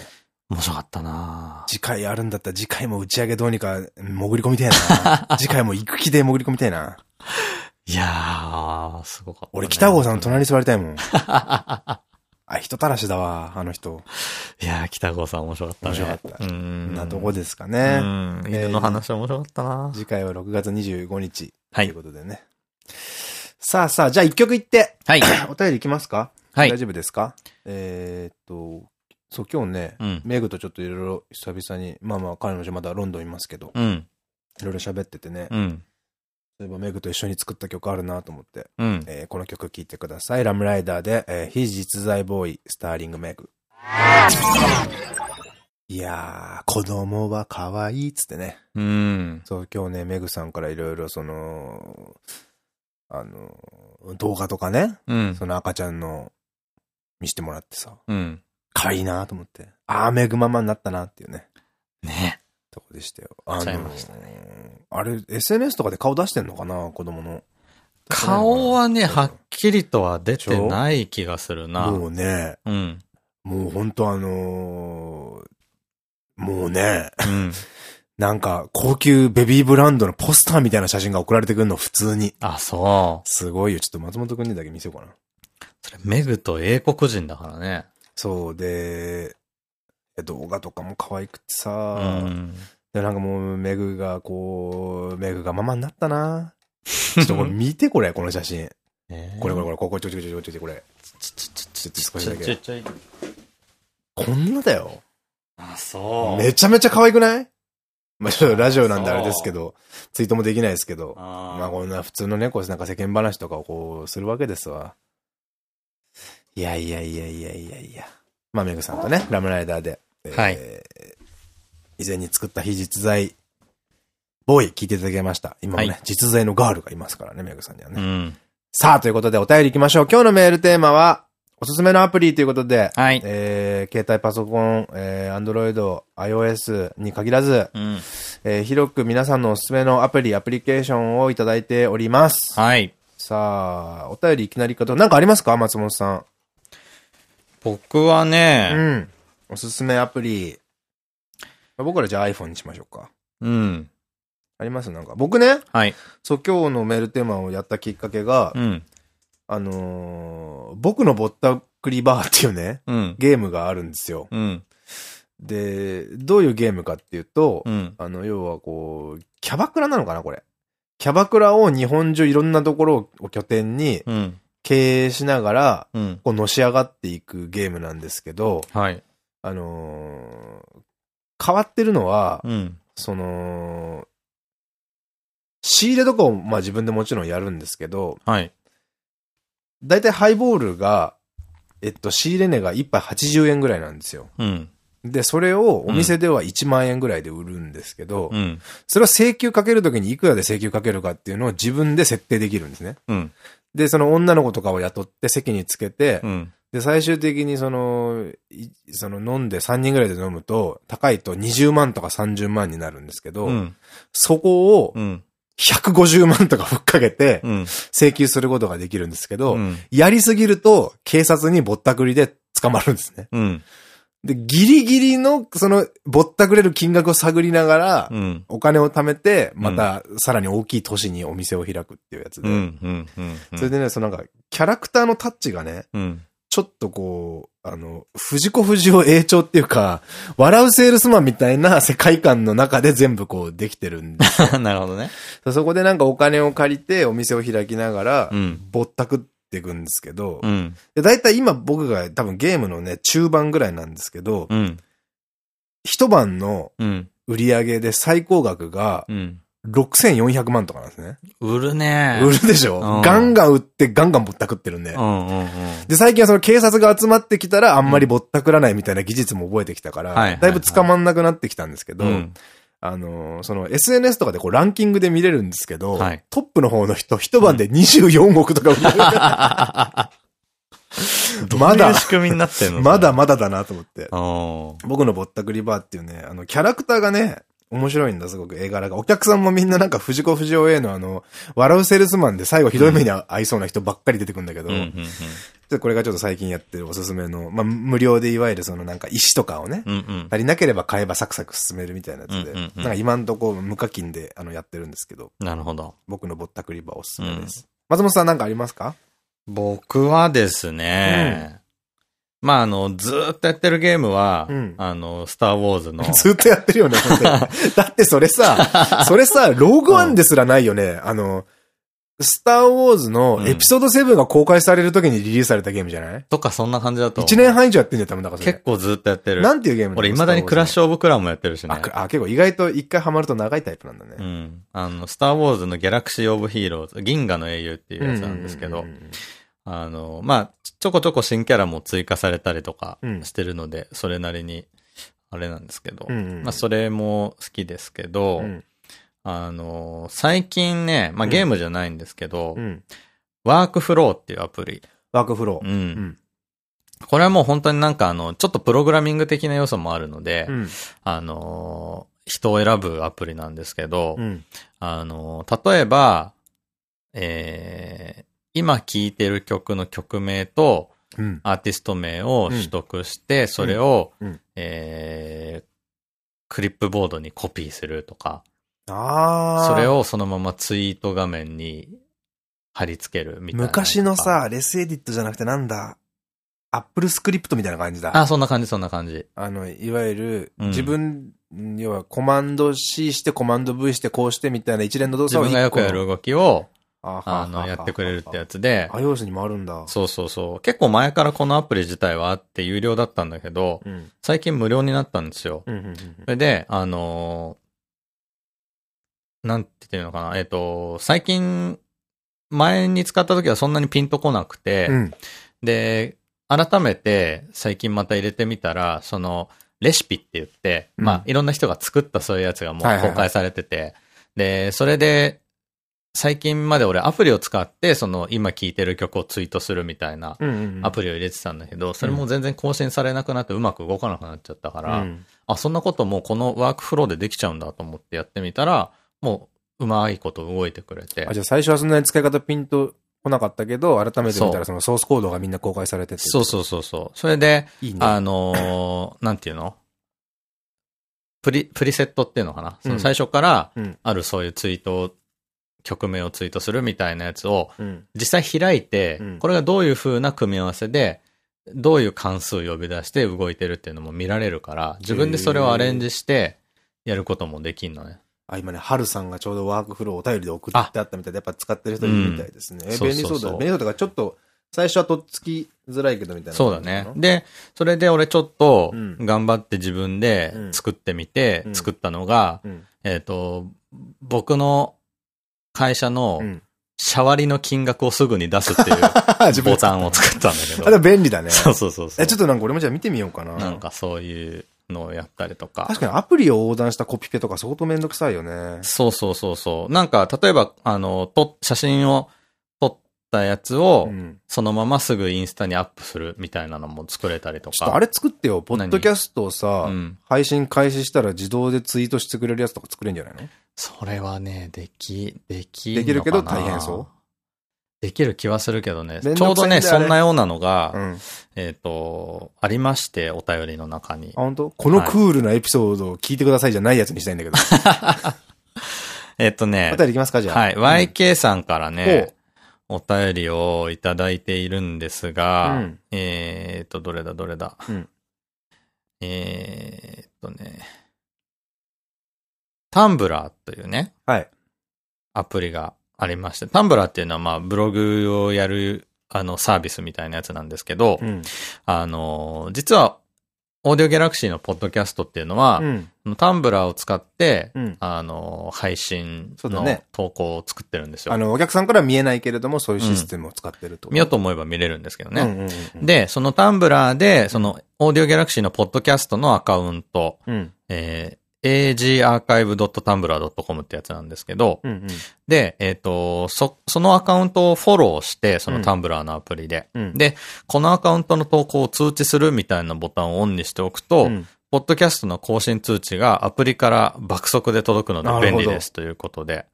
面白かったな次回あるんだったら次回も打ち上げどうにか潜り込みたいな 次回も行く気で潜り込みたいな。いやー、すごかった、ね、俺北郷さんの隣に座りたいもん。あ、人たらしだわ、あの人。いやー、北郷さん面白かったね。面白かった。うん。なとこですかね。うん。犬の話面白かったな、次回は6月25日。はい。ということでね。さあさあ、じゃあ一曲いって。はい。お便りいきますか？はい。大丈夫ですか？えっと、そう、今日ね、うん、メグとちょっといろいろ久々に、まあまあ彼女まだロンドンいますけど、うん。いろいろ喋っててね、うん。そういえばメグと一緒に作った曲あるなと思って、うん、えー、この曲聴いてください。ラムライダーで、えー、非実在ボーイ、スターリングメグ。いやー、子供は可愛いっつってね。うん。そう、今日ね、メグさんからいろいろその、あの、動画とかね、うん、その赤ちゃんの見してもらってさ、うん。可愛いなと思って、ああ、めぐままになったなっていうね。ね。とこでしたよ。あのー、あれ、SNS とかで顔出してんのかな？子供の。顔はね、はっきりとは出てない気がするな。もうね。うん。もう本当あのー、もうね。うん。なんか、高級ベビーブランドのポスターみたいな写真が送られてくるの、普通に。あ、そう。すごいよ。ちょっと松本くんにだけ見せようかな。それ、メグと英国人だからね。そう、で、動画とかも可愛くてさ、うん、で、なんかもう、メグがこう、メグがママになったな。ちょっとこれ見てこれ、この写真。えー、これこれこれ、ここちょちょちょちょちょこれ。ちょちょちょちょ少しだけ。こんなだよ。あ、そう。めちゃめちゃ可愛くないまあちょっとラジオなんであれですけど、ツイートもできないですけど、あまあこんな普通のね、こうなんか世間話とかをこうするわけですわ。いやいやいやいやいやいや。まあメグさんとね、ラムライダーで、はい。以前に作った非実在ボーイ聞いていただけました。今もね、はい、実在のガールがいますからね、メグさんにはね。うん、さあ、ということでお便り行きましょう。今日のメールテーマは、おすすめのアプリということで、はい。えー、携帯パソコン、えー、アンドロイド、iOS に限らず、うん、えー、広く皆さんのおすすめのアプリ、アプリケーションをいただいております。はい。さあ、お便りいきなりかと、なんかありますか？松本さん。僕はね、うん。おすすめアプリ。僕らじゃあ iPhone にしましょうか。うん。あります？なんか。僕ね。はい。そう、今日のメールテーマをやったきっかけが、うん。あのー、僕のぼったくりバーっていうね、うん、ゲームがあるんですよ。うん、で、どういうゲームかっていうと、うん、あの、要はこう、キャバクラなのかなこれ。キャバクラを日本中いろんなところを拠点に、経営しながら、こう、のし上がっていくゲームなんですけど、はい。あのー、変わってるのは、その、仕入れとかを、まあ自分でもちろんやるんですけど、はい。だいたいハイボールが、えっと、仕入れ値が1杯80円ぐらいなんですよ。うん。で、それをお店では1万円ぐらいで売るんですけど、うん、それは請求かけるときにいくらで請求かけるかっていうのを自分で設定できるんですね。うん、で、その女の子とかを雇って席につけて、うん、で、最終的にその、その飲んで3人ぐらいで飲むと、高いと20万とか30万になるんですけど、そこを、150万とかふっかけて、請求することができるんですけど、うん、やりすぎると警察にぼったくりで捕まるんですね。うん、で、ギリギリの、その、ぼったくれる金額を探りながら、お金を貯めて、また、さらに大きい都市にお店を開くっていうやつで。それでね、そのなんか、キャラクターのタッチがね、ちょっとこう、あの、藤子不二雄栄長っていうか、笑うセールスマンみたいな世界観の中で全部こうできてるんで なるほどね。そこでなんかお金を借りてお店を開きながら、ぼったくっていくんですけど、うん、だいたい今僕が多分ゲームのね、中盤ぐらいなんですけど、うん、一晩の売り上げで最高額が、うん6400万とかなんですね。売るね。売るでしょ、うん、ガンガン売ってガンガンぼったくってるんで。で、最近はその警察が集まってきたらあんまりぼったくらないみたいな技術も覚えてきたから、だいぶ捕まんなくなってきたんですけど、あの、その SNS とかでこうランキングで見れるんですけど、はい、トップの方の人一晩で24億とか売れる。まだ、仕組みになってんのまだまだだなと思って。僕のぼったくりバーっていうね、あの、キャラクターがね、面白いんだ、すごく絵柄が。お客さんもみんななんか藤子不二雄 A のあの、笑うセールスマンで最後ひどい目に合いそうな人ばっかり出てくるんだけど、これがちょっと最近やってるおすすめの、まあ、無料でいわゆるそのなんか石とかをね、うんうん、足りなければ買えばサクサク進めるみたいなやつで、なんか今んとこ無課金であのやってるんですけど。なるほど。僕のぼったくり場おすすめです。うん、松本さんなんかありますか？僕はですね、まあ、あの、ずーっとやってるゲームは、うん、あの、スターウォーズの。ずっとやってるよね、本当に。だってそれさ、それさ、ローグワンですらないよね。あの、スターウォーズのエピソード7が公開される時にリリースされたゲームじゃない？とかそんな感じだと。1年半以上やってんじゃん、多分だから結構ずっとやってる。なんていうゲーム俺未だにクラッシュオブクラウンもやってるしね。あ、結構意外と一回ハマると長いタイプなんだね。うん。あの、スターウォーズのギャラクシーオブヒーローズ、銀河の英雄っていうやつなんですけど、あの、まあ、ちょこちょこ新キャラも追加されたりとかしてるので、うん、それなりに、あれなんですけど、まあ、それも好きですけど、うん、あの、最近ね、まあ、ゲームじゃないんですけど、うん、ワークフローっていうアプリ。ワークフロー。うん。これはもう本当になんかあの、ちょっとプログラミング的な要素もあるので、あの、人を選ぶアプリなんですけど、あの、例えば、え今聴いてる曲の曲名と、アーティスト名を取得して、それを、えクリップボードにコピーするとか、それをそのままツイート画面に貼り付けるみたいな。昔のさ、レスエディットじゃなくてなんだ、 AppleScript みたいな感じだ。あ、そんな感じ、そんな感じ。あの、いわゆる、自分、うん、要はコマンド C してコマンド V してこうしてみたいな一連の動作を自分がよくやる動きを、あの、やってくれるってやつで。あ、要素にもあるんだ。そうそうそう。結構前からこのアプリ自体はあって有料だったんだけど、うん、最近無料になったんですよ。それで、あのー、なんて言ってるのかな。えっ、ー、と、最近、前に使った時はそんなにピンとこなくて、うん、で、改めて最近また入れてみたら、その、レシピって言って、うん、まあ、いろんな人が作ったそういうやつがもう公開されてて、で、それで、最近まで俺アプリを使って、その今聴いてる曲をツイートするみたいなアプリを入れてたんだけど、それも全然更新されなくなってうまく動かなくなっちゃったから、うん、あ、そんなこともこのワークフローでできちゃうんだと思ってやってみたら、もううまいこと動いてくれて。あ、じゃあ最初はそんなに使い方ピンと来なかったけど、改めて見たらそのソースコードがみんな公開されてて。そうそうそうそう。それで、いいね、あのー、なんていうの？プリ、プリセットっていうのかな、その最初からあるそういうツイートを曲名をツイートするみたいなやつを、実際開いて、これがどういう風な組み合わせで、どういう関数を呼び出して動いてるっていうのも見られるから、自分でそれをアレンジしてやることもできんのね。あ、今ね、ハルさんがちょうどワークフローお便りで送ってあったみたいで、やっぱ使ってる人いるみたいですね。うん、便利そうだ。便利そうだからちょっと、最初はとっつきづらいけどみたいな。そうだね。で、それで俺ちょっと頑張って自分で作ってみて、作ったのが、えっと、僕の会社の、シャワリの金額をすぐに出すっていう ボタンを作ったんだけど。あ、れ便利だね。そうそうそうえ、ちょっとなんか俺もじゃあ見てみようかな。なんかそういうのをやったりとか。確かにアプリを横断したコピペとか相当めんどくさいよね。そうそうそうそう。なんか、例えば、あの、と、写真をったやつを、そのまますぐインスタにアップするみたいなのも作れたりとか。ちょっとあれ作ってよ。ポッドキャストをさ、うん、配信開始したら自動でツイートしてくれるやつとか作れんじゃないの？それはね、でき、できできるけど大変そう？できる気はするけどね。ちょうどね、そんなようなのが、うん、えっと、ありまして、お便りの中に。あ、本当？このクールなエピソードを聞いてくださいじゃないやつにしたいんだけど。えっとね。お便りいきますか、じゃあ。はい。YK さんからね、お便りをいただいているんですが、うん、えっと、どれだどれだ。うん、えっとね、タンブラーというね、はい。アプリがありまして、タンブラーっていうのはまあブログをやるあのサービスみたいなやつなんですけど、うん、あの、実はオーディオギャラクシーのポッドキャストっていうのは、うん、タンブラーを使って、うん、あの、配信の投稿を作ってるんですよ。あの、お客さんから見えないけれども、そういうシステムを使ってると、見ようと思えば見れるんですけどね。で、そのタンブラーで、その、オーディオギャラクシーのポッドキャストのアカウント、うん、えー agarchive.tumblr.com ってやつなんですけど、うんうん、で、えっ、ー、と、そ、そのアカウントをフォローして、そのタンブラーのアプリで、うん、で、このアカウントの投稿を通知するみたいなボタンをオンにしておくと、うん、ポッドキャストの更新通知がアプリから爆速で届くので便利ですということで。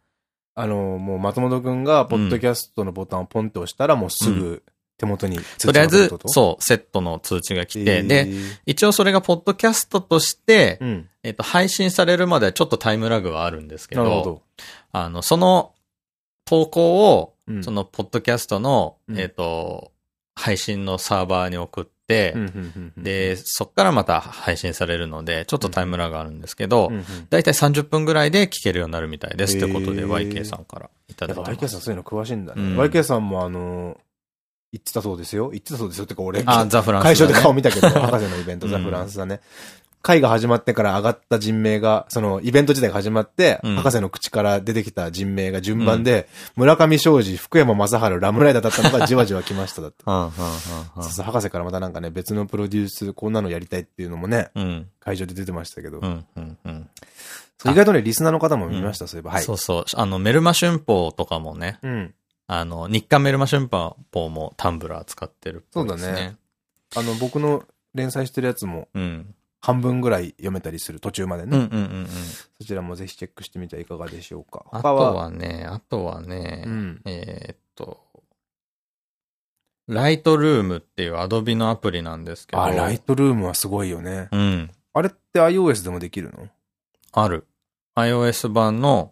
あの、もう松本くんが、ポッドキャストのボタンをポンって押したら、もうすぐ、手元にと？りあえず、そう、セットの通知が来て、えー、で、一応それがポッドキャストとして、うん、えっと、配信されるまではちょっとタイムラグはあるんですけど、ど。あの、その投稿を、うん、そのポッドキャストの、うん、えっと、配信のサーバーに送って、で、そっからまた配信されるので、ちょっとタイムラグあるんですけど、だいたい30分ぐらいで聞けるようになるみたいですってことで、YK さんからいただいてます。YK さんそういうの詳しいんだね。YK さんもあの、言ってたそうですよ。言ってたそうですよ。ってか俺、あ、ザ・フランス、ね。会場で顔見たけど、博士のイベント、ザ・フランスだね。会が始まってから上がった人名が、そのイベント自体が始まって、うん、博士の口から出てきた人名が順番で、うん、村上昌司、福山雅治、ラムライダーだったのが じわじわ来ましただって。博士からまたなんかね、別のプロデュース、こんなのやりたいっていうのもね、うん、会場で出てましたけど。意外とね、リスナーの方も見ました、そういえば。はい。そうそう。あの、メルマ春報とかもね、うん、あの、日刊メルマ春報もタンブラー使ってるね。そうだね。あの、僕の連載してるやつも、半分ぐらい読めたりする途中までね。そちらもぜひチェックしてみてはいかがでしょうか。あとはね、あとはね、うん、えっと、ライトルームっていうアドビのアプリなんですけど。あ、ライトルームはすごいよね。うん。あれって iOS でもできるの？ある。iOS 版の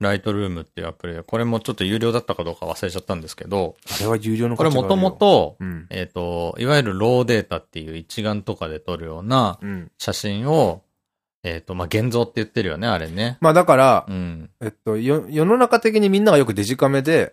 ライトルームっていうアプリで、これもちょっと有料だったかどうか忘れちゃったんですけど、あれは有料のこれもともと、えっと、いわゆるローデータっていう一眼とかで撮るような写真を、えっと、まあ、現像って言ってるよね、あれね。まあだから、うん、えっと、世の中的にみんながよくデジカメで、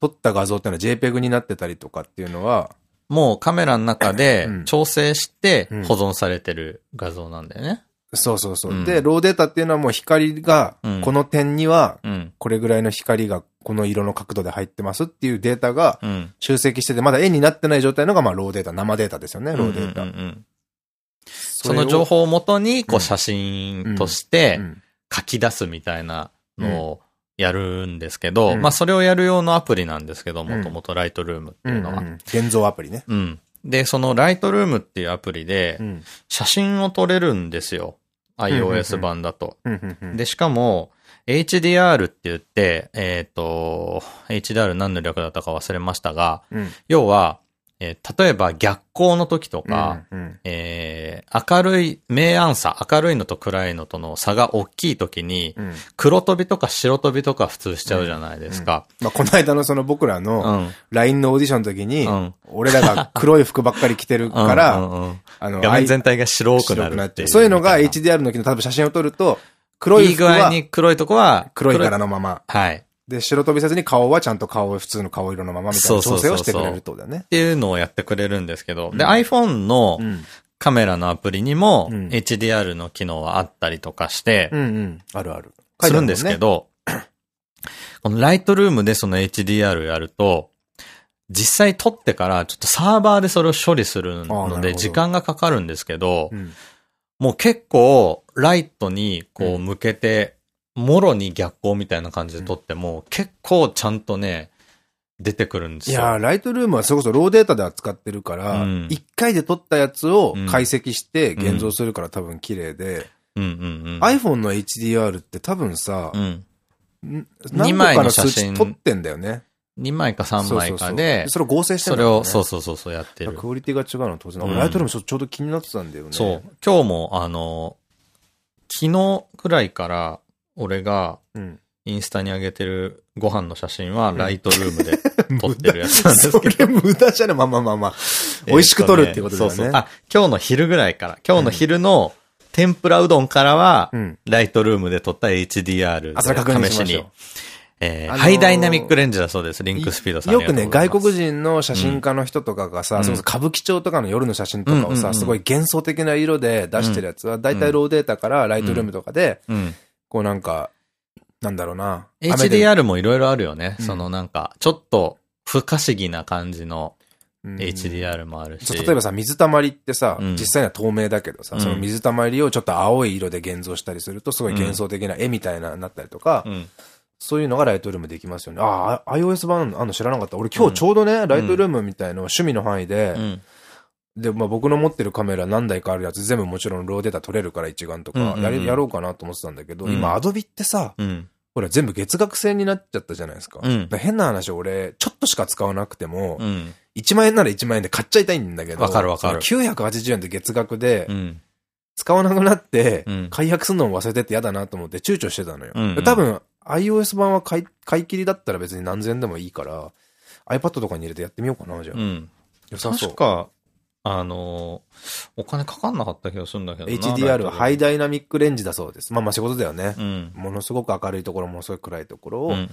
撮った画像っていうのは JPEG になってたりとかっていうのは、もうカメラの中で調整して保存されてる画像なんだよね。そうそうそう。うん、で、ローデータっていうのはもう光が、この点には、これぐらいの光がこの色の角度で入ってますっていうデータが集積してて、まだ絵になってない状態のが、まあ、ローデータ、生データですよね、ローデータ。その情報をもとに、こう、写真として書き出すみたいなのをやるんですけど、まあ、それをやる用のアプリなんですけど、もともとライトルームっていうのは。現像アプリね。うん。で、そのライトルームっていうアプリで、写真を撮れるんですよ。iOS 版だと。で、しかも、HDR って言って、えっ、ー、と、HDR 何の略だったか忘れましたが、うん、要は、えー、例えば逆光の時とか、うんうん、えー、明るい、明暗差、明るいのと暗いのとの差が大きい時に、うん、黒飛びとか白飛びとか普通しちゃうじゃないですか。うん、まあ、この間のその僕らの LINE のオーディションの時に、うん、俺らが黒い服ばっかり着てるから、あの、画面全体が白くなるっていう。そういうのが HDR の時の例えば写真を撮ると、黒い服は。いい具合に黒いとこは、黒い柄のまま。はい。で、白飛びせずに顔はちゃんと顔、普通の顔色のままみたいな調整をしてくれるってことだよね。っていうのをやってくれるんですけど、で、iPhone のカメラのアプリにも HDR の機能はあったりとかして、うんうん。あるある。するんですけど、このライトルームでその HDR やると、実際撮ってからちょっとサーバーでそれを処理するので時間がかかるんですけど、もう結構ライトにこう向けてもろに逆光みたいな感じで撮っても、結構ちゃんとね、出てくるんですよ。いやライトルームはそれこそローデータで扱ってるから、一、回で撮ったやつを解析して現像するから多分綺麗で、iPhone の HDR って多分さ、うん、何枚の写真撮ってんだよね。2枚か3枚かで、それを合成してる、ね、それを、そうそうそうそうやってる。クオリティが違うの当然。うん、ライトルームちょうど気になってたんだよね。そう。今日も、あの、昨日くらいから、俺が、インスタに上げてるご飯の写真は、ライトルームで 撮ってるやつなんですけど。それ無駄じゃねまあまあまあまあ。美味しく撮るってことだよね。そうそう。あ、今日の昼ぐらいから、今日の昼の天ぷらうどんからは、ライトルームで撮った HDR で試しに。えー、ハイダイナミックレンジだそうです。リンクスピードさんよくね、外国人の写真家の人とかがさ、そ歌舞伎町とかの夜の写真とかをさ、すごい幻想的な色で出してるやつは、だいたいローデータからライトルームとかで、こうなんか、なんだろうな。HDR もいろいろあるよね。そのなんか、ちょっと不可思議な感じの HDR もあるし。例えばさ、水たまりってさ、実際には透明だけどさ、その水たまりをちょっと青い色で現像したりすると、すごい幻想的な絵みたいななったりとか、そういうのがライトルームできますよね。ああ、iOS 版あんの知らなかった。俺今日ちょうどね、ライトルームみたいの趣味の範囲で、で、まあ僕の持ってるカメラ何台かあるやつ全部もちろんローデータ取れるから一眼とか、ややろうかなと思ってたんだけど、今アドビってさ、ほら全部月額制になっちゃったじゃないですか。変な話俺、ちょっとしか使わなくても、1万円なら1万円で買っちゃいたいんだけど、わかるわかる。980円で月額で、使わなくなって、解約するのも忘れてって嫌だなと思って躊躇してたのよ。多分、iOS 版は買い買い切りだったら別に何千円でもいいから、iPad とかに入れてやってみようかな、じゃあ。うん。良さそう。確か、あのー、お金かかんなかった気がするんだけど HDR はハイダイナミックレンジだそうです。まあまあ仕事だよね。うん、ものすごく明るいところ、ものすごく暗いところを、なん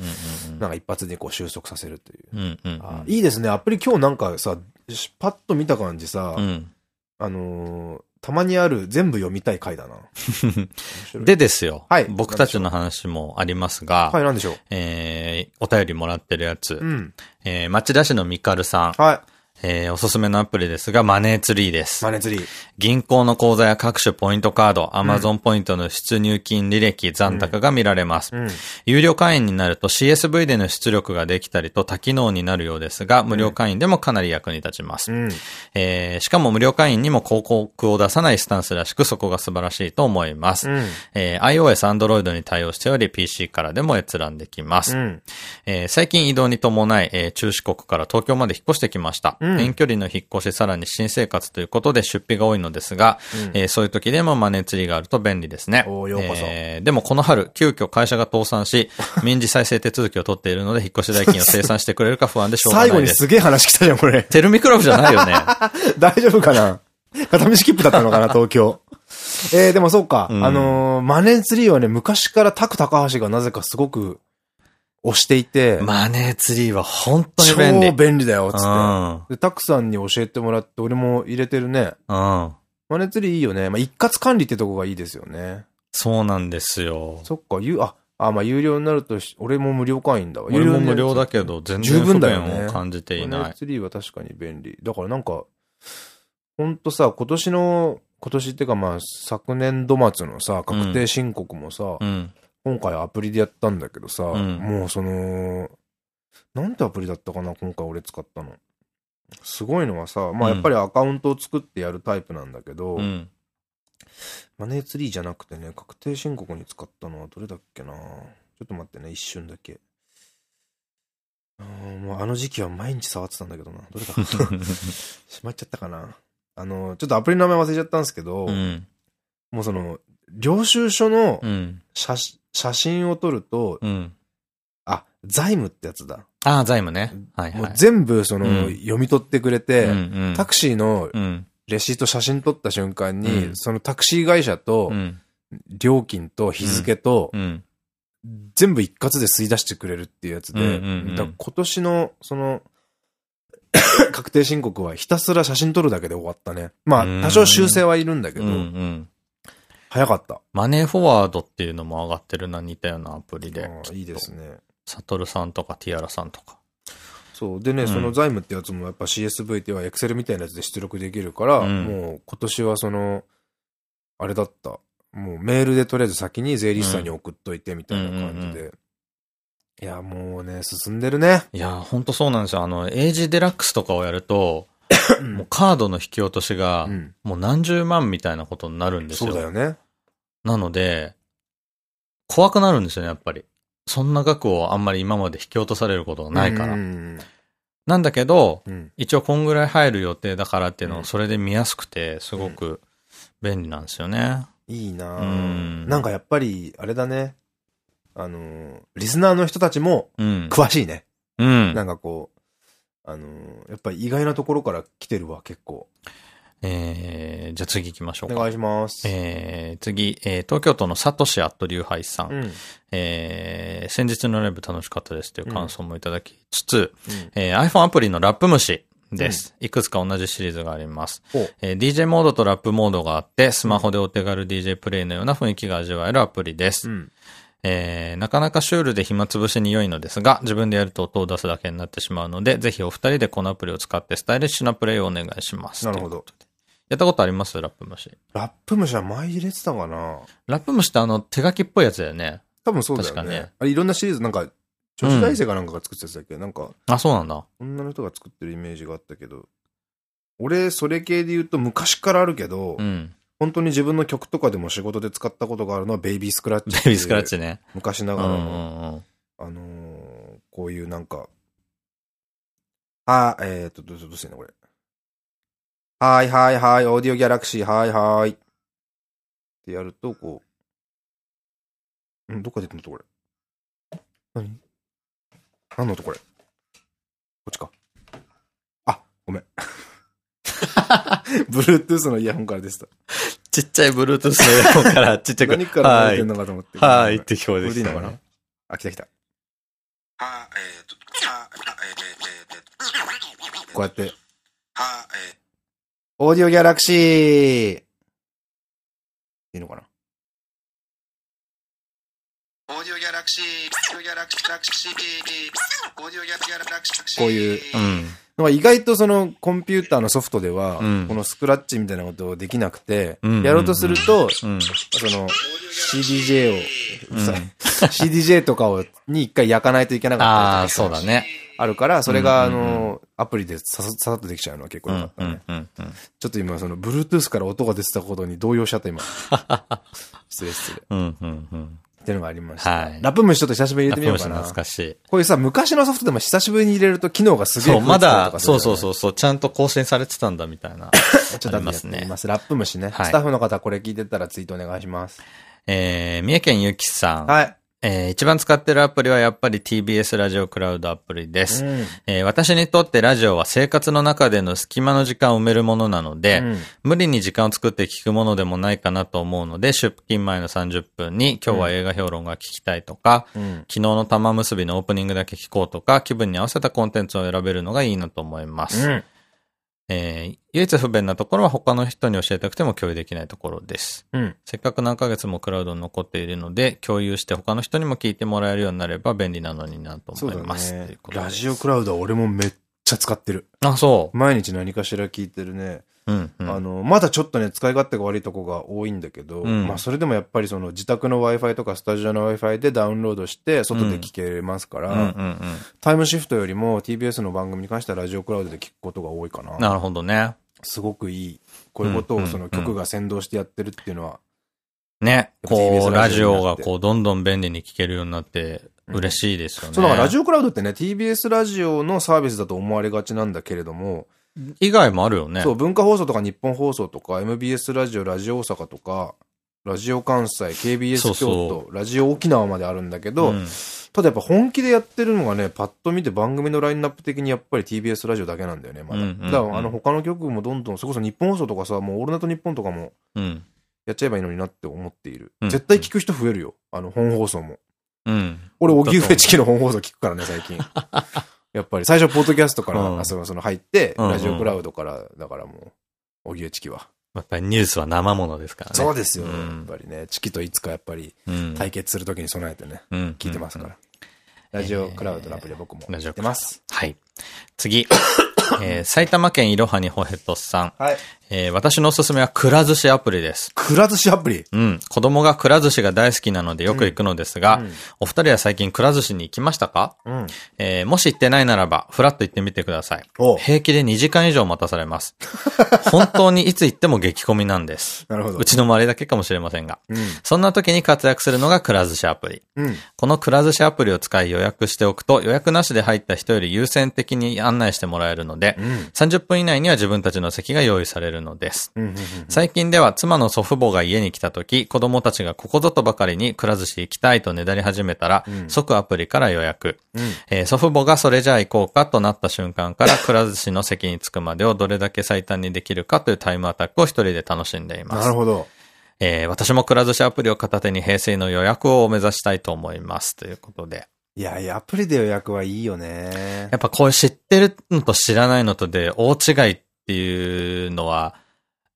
か一発でこう収束させるという。いいですね。アプリ今日なんかさ、パッと見た感じさ、うん、あのー、たまにある全部読みたい回だな。でですよ。はい。僕たちの話もありますが。はい、なんでしょう？えー、お便りもらってるやつ。うん。えー、町田市のミカルさん。はい。えー、おすすめのアプリですが、マネーツリーです。マネーツリー。銀行の口座や各種ポイントカード、アマゾンポイントの出入金履歴、残高が見られます。うん、有料会員になると CSV での出力ができたりと多機能になるようですが、無料会員でもかなり役に立ちます。うん、えー、しかも無料会員にも広告を出さないスタンスらしく、そこが素晴らしいと思います。うん、えー、iOS、Android に対応しており、PC からでも閲覧できます。うん、えー、最近移動に伴い、えー、中四国から東京まで引っ越してきました。うん遠距離の引っ越し、さらに新生活ということで出費が多いのですが、うん、えー、そういう時でもマネーツリーがあると便利ですね。おようこそ。えー、でもこの春、急遽会社が倒産し、民事再生手続きを取っているので、引っ越し代金を生産してくれるか不安でしょうがないです。最後にすげえ話来たじゃん、これ。テルミクラブじゃないよね。大丈夫かな？片道切符だったのかな、東京。えー、でもそうか。うん、あのー、マネーツリーはね、昔からタク高橋がなぜかすごく押していて。マネーツリーは本当に便利。超便利だよ、つって。うん、で、タクさんに教えてもらって、俺も入れてるね。うん。マネーツリーいいよね。まあ、一括管理ってとこがいいですよね。そうなんですよ。そっか、ゆ、あ、あ、まあ、有料になると俺も無料会員だわ。俺も無料だけど、全然不便を感じていない。マネーツリーは確かに便利。だからなんか、ほんとさ、今年の、今年っていうかまあ、昨年度末のさ、確定申告もさ、うん、今回アプリでやったんだけどさ、うん、もうその、なんてアプリだったかな、今回俺使ったの。すごいのはさ、まあやっぱりアカウントを作ってやるタイプなんだけど、うん、マネーツリーじゃなくてね、確定申告に使ったのはどれだっけなちょっと待ってね、一瞬だけ。あもうあの時期は毎日触ってたんだけどな。どれだし まっちゃったかな。あの、ちょっとアプリの名前忘れちゃったんですけど、うん、もうその、領収書の写,、うん、写真を撮ると、うん、あ、財務ってやつだ。ああ、財務ね。はい、はい、もう全部その、読み取ってくれて、タクシーのレシート写真撮った瞬間に、そのタクシー会社と、料金と日付と、全部一括で吸い出してくれるっていうやつで、今年の、その、確定申告はひたすら写真撮るだけで終わったね。まあ、多少修正はいるんだけど、早かった。マネーフォワードっていうのも上がってるな、似たようなアプリで。いいですね。サトルさんとかティアラさんとか。そう。でね、うん、その財務ってやつもやっぱ CSV っては Excel みたいなやつで出力できるから、うん、もう今年はその、あれだった。もうメールでとりあえず先に税理士さんに送っといてみたいな感じで。いや、もうね、進んでるね。いや、ほんとそうなんですよ。あの、エイジデラックスとかをやると、もうカードの引き落としが、もう何十万みたいなことになるんですよ。そうだよね。なので、怖くなるんですよね、やっぱり。そんな額をあんまり今まで引き落とされることがないから。なんだけど、うん、一応こんぐらい入る予定だからっていうのをそれで見やすくて、すごく便利なんですよね。いいななんかやっぱり、あれだね。あの、リスナーの人たちも、詳しいね。うん。なんかこう、あの、やっぱり意外なところから来てるわ、結構。えー、じゃあ次行きましょうか。お願いします。えー、次、えー、東京都のサトシアットリュウハイさん。うん、えー、先日のライブ楽しかったですという感想もいただきつつ、うん、えー、iPhone アプリのラップ虫。です。いくつか同じシリーズがあります。えー、DJ モードとラップモードがあって、スマホでお手軽 DJ プレイのような雰囲気が味わえるアプリです。うんえー、なかなかシュールで暇つぶしに良いのですが、自分でやると音を出すだけになってしまうので、ぜひお二人でこのアプリを使ってスタイリッシュなプレイをお願いします。なるほど。やったことあります？ラップ虫。ラップ虫は前入れてたかな？ラップ虫ってあの手書きっぽいやつだよね。多分そうだよね。確かね。あれいろんなシリーズなんか、女子大生かなんかが作ってたやつだっけ、うん、なんか。あ、そうなんだ。女の人が作ってるイメージがあったけど。俺、それ系で言うと昔からあるけど、うん、本当に自分の曲とかでも仕事で使ったことがあるのはベイビースクラッチ。ベイビースクラッチね。昔ながらの、あのー、こういうなんか、あ、えー、っと、どうしてんのこれ。はいはいはい、オーディオギャラクシー、はいはい。ってやると、こう。んどっか出てんのとこれ。何？何の音これ？こっちか。あ、ごめん。Bluetooth のイヤホンからでした。ちっちゃい Bluetooth のイヤホンから ちっちゃく。何から出てんのかと思って。はい、って聞こえてきた。これでいいのかな？あ、来た来た。は、えーと、は、えー、こうやって。は、えー、オーディオギャラクシー。いいのかな？オーディオギャラクシー、オーディオギャラクシー、オーディオギャラクシー。こういう。うん。意外とそのコンピューターのソフトでは、このスクラッチみたいなことをできなくて、やろうとすると、その CDJ を、CDJ とかをに一回焼かないといけなかったりとか。ああ、そうだね。あるから、それがあの、アプリでささっとできちゃうのは結構良かったね。ちょっと今その Bluetooth から音が出てたことに動揺しちゃった今。失礼失礼。っていうのがありました。はい。ラップ虫ちょっと久しぶりに入れてみようかな。懐かしい。こういうさ、昔のソフトでも久しぶりに入れると機能がすげえ、そう、まだ、そうそうそうそう、ちゃんと更新されてたんだみたいな。ちょっとありますね。ラップ虫ね。はい、スタッフの方これ聞いてたらツイートお願いします。えー、三重県ゆきさん。はい。えー、一番使ってるアプリはやっぱり TBS ラジオクラウドアプリです。うん、えー、私にとってラジオは生活の中での隙間の時間を埋めるものなので、うん、無理に時間を作って聞くものでもないかなと思うので、出勤前の30分に今日は映画評論が聞きたいとか、うん、昨日の玉結びのオープニングだけ聞こうとか、気分に合わせたコンテンツを選べるのがいいなと思います。えー、唯一不便なところは他の人に教えたくても共有できないところです。うん、せっかく何ヶ月もクラウドに残っているので、共有して他の人にも聞いてもらえるようになれば便利なのになと思います。ね、ラジオクラウドは俺もめっちゃ使ってる。あ、そう。毎日何かしら聞いてるね。うんうん、あの、まだちょっとね、使い勝手が悪いとこが多いんだけど、うん、まあそれでもやっぱりその自宅の Wi-Fi とかスタジオの Wi-Fi でダウンロードして外で聞けますから、タイムシフトよりも TBS の番組に関してはラジオクラウドで聞くことが多いかな。なるほどね。すごくいい、こういうことをその曲が先導してやってるっていうのは。ね、こう、ラジオがこう、どんどん便利に聴けるようになって、嬉しいですよね。そう、だからラジオクラウドってね、TBS ラジオのサービスだと思われがちなんだけれども、以外もあるよね。そう、文化放送とか日本放送とか、MBS ラジオ、ラジオ大阪とか、ラジオ関西、KBS 京都、そうそうラジオ沖縄まであるんだけど、うん、ただやっぱ本気でやってるのがね、パッと見て番組のラインナップ的にやっぱり TBS ラジオだけなんだよね、まだ。だからあの他の曲もどんどん、それこそ日本放送とかさ、もうオールナイト日本とかも、やっちゃえばいいのになって思っている。うん、絶対聞く人増えるよ、あの本放送も。うん。俺、荻上チキの本放送聞くからね、最近。やっぱり最初、ポッドキャストから、うん、その、その入って、ラジオクラウドから、だからもう、荻上チキは。やっぱりニュースは生ものですからね。そうですよ、やっぱりね。チキといつかやっぱり対決するときに備えてね、聞いてますから。ラジオクラウドのアプリは僕もやってます。はい。次。えー、埼玉県いろはにほへとさん。はい。えー、私のおすすめはくら寿司アプリです。くら寿司アプリ？うん。子供がくら寿司が大好きなのでよく行くのですが、うん、お二人は最近くら寿司に行きましたか？うん。えー、もし行ってないならば、ふらっと行ってみてください。平気で2時間以上待たされます。本当にいつ行っても激混みなんです。なるほど。うちの周りだけかもしれませんが。うん。そんな時に活躍するのがくら寿司アプリ。うん。このくら寿司アプリを使い予約しておくと、予約なしで入った人より優先的に案内してもらえるので、うん、30分以内には自分たちの席が用意されるのです。うん最近では妻の祖父母が家に来た時、子供たちがここぞとばかりにくら寿司行きたいとねだり始めたら、うん、即アプリから予約、うん、えー、祖父母がそれじゃあ行こうかとなった瞬間から、くら寿司の席に着くまでをどれだけ最短にできるかというタイムアタックを一人で楽しんでいます。なるほど。えー、私もくら寿司アプリを片手に平成の予約を目指したいと思います。ということで。いやいや、アプリで予約はいいよね。やっぱこう知ってるのと知らないのとで大違いっていうのは、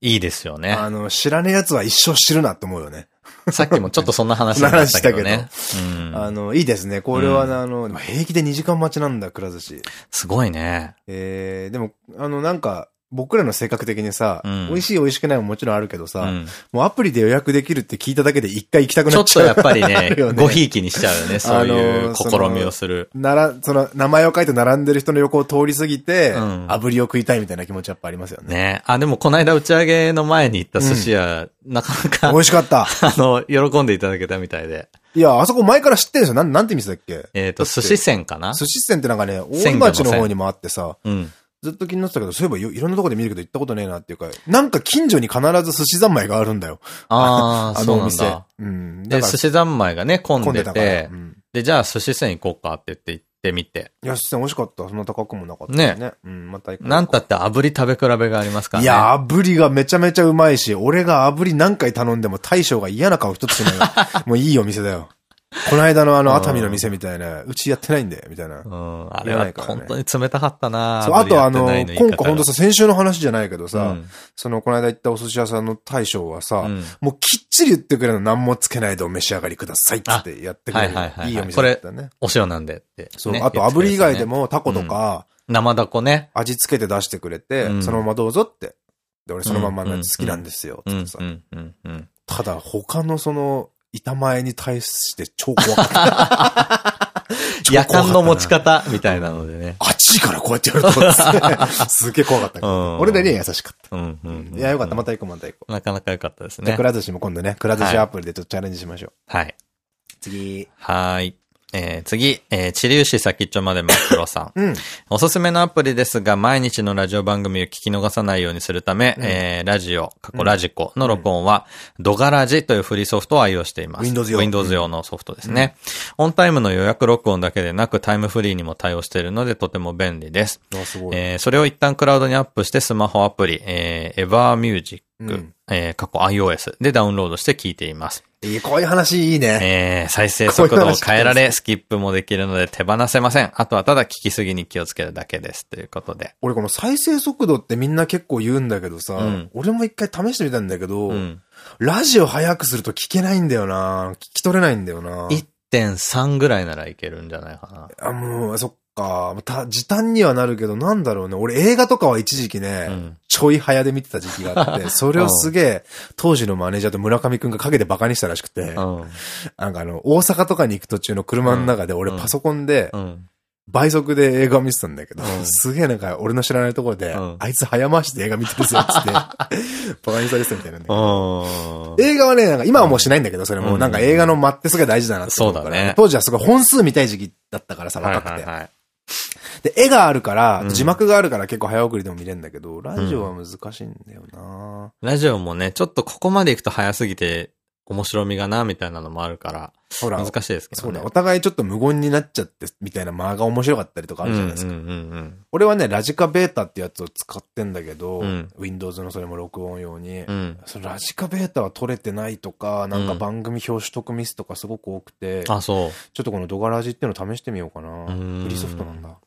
いいですよね。あの、知らねえ奴は一生知るなって思うよね。さっきもちょっとそんな話ししたけどね。うん、あの、いいですね。これは、あの、平気で2時間待ちなんだ、くら寿司。すごいね。えー、でも、あの、なんか、僕らの性格的にさ、うん、美味しい美味しくないももちろんあるけどさ、うん、もうアプリで予約できるって聞いただけで一回行きたくなっちゃう。ちょっとやっぱりね、ねごひいきにしちゃうよね、そういう試みをする。なら、その、名前を書いて並んでる人の横を通り過ぎて、うん、炙りを食いたいみたいな気持ちやっぱありますよね。ねあ、でもこの間打ち上げの前に行った寿司屋、なかなか。美味しかった。あの、喜んでいただけたみたいで。いや、あそこ前から知ってるんですよ。なん、なんて店だっけ？えっと、寿司船かな？寿司船ってなんかね、大井町の方にもあってさ、うん。ずっと気になってたけど、そういえばいろんなとこで見るけど行ったことねえなっていうか、なんか近所に必ず寿司三昧があるんだよ。ああ、あのお店。うん。で、寿司三昧がね、混んでて、うん、で、じゃあ寿司船行こうかって言って行ってみて。いや、寿司船美味しかった。そんな高くもなかったね。ね。うん、また行こう。なんたって炙り食べ比べがありますからね。いや、炙りがめちゃめちゃうまいし、俺が炙り何回頼んでも大将が嫌な顔一つしない。もういいお店だよ。この間のあの熱海の店みたいな、うちやってないんで、みたいな。うん。あれは本当に冷たかったなそう、あとあの、今回本当さ、先週の話じゃないけどさ、その、この間行ったお寿司屋さんの大将はさ、もうきっちり言ってくれるの何もつけないでお召し上がりくださいってやってくれる。いいお店だったね。お塩なんでって。そう、あと炙り以外でもタコとか、生ダコね。味付けて出してくれて、そのままどうぞって。で、俺そのまま好きなんですよ。ってさ。ただ他のその、板前に対して超怖かった。夜間の持ち方みたいなのでね。あっちからこうやってやるとすげえ怖かった。俺らには優しかった。いや、よかった。また行こう、また行こう。なかなか良かったですね。くら寿司も今度ね、くら寿司アプリでちょっとチャレンジしましょう。はい。次。はーい。えー、次、えー、チリウシ先っちょまで真っ黒さん。うん。おすすめのアプリですが、毎日のラジオ番組を聞き逃さないようにするため、うん、えー、ラジオ、過去ラジコの録音は、うん、ドガラジというフリーソフトを愛用しています。Windows 用。Windows 用のソフトですね。うん、オンタイムの予約録音だけでなく、タイムフリーにも対応しているので、とても便利です。すごい。えー、それを一旦クラウドにアップして、スマホアプリ、えー、エヴァーミュージック、うん、えー、過去 iOS でダウンロードして聞いています。いい、こういう話いいね。えー、再生速度を変えられ、スキップもできるので手放せません。あとはただ聞きすぎに気をつけるだけです。ということで。俺この再生速度ってみんな結構言うんだけどさ、うん、俺も一回試してみたんだけど、うん、ラジオ早くすると聞けないんだよな聞き取れないんだよな1.3ぐらいならいけるんじゃないかな。あ、もう、そっか。た、時短にはなるけど、なんだろうね。俺映画とかは一時期ね、うん、ちょい早で見てた時期があって、それをすげえ、当時のマネージャーと村上くんが陰で馬鹿にしたらしくて、うん、なんかあの、大阪とかに行く途中の車の中で俺パソコンで、倍速で映画を見てたんだけど、うん、すげえなんか俺の知らないところで、うん、あいつ早回しで映画見てるぞっつって、バカにされてたみたいなんだけど。映画はね、なんか今はもうしないんだけど、それもなんか映画の間ってすごい大事だなってそうだね。当時はすごい本数見たい時期だったからさ、若くて。で、絵があるから、字幕があるから結構早送りでも見れるんだけど、ラジオは難しいんだよな、ラジオもね、ちょっとここまで行くと早すぎて、面白みがな、みたいなのもあるから、ほら、難しいですけどね。そうだ、お互いちょっと無言になっちゃって、みたいな間が面白かったりとかあるじゃないですか。俺はね、ラジカベータってやつを使ってんだけど、うん、Windows のそれも録音用に、うん、そのラジカベータは撮れてないとか、なんか番組表取得ミスとかすごく多くて、あ、そう。ちょっとこのドガラジっていうの試してみようかな。フリーソフトなんだ。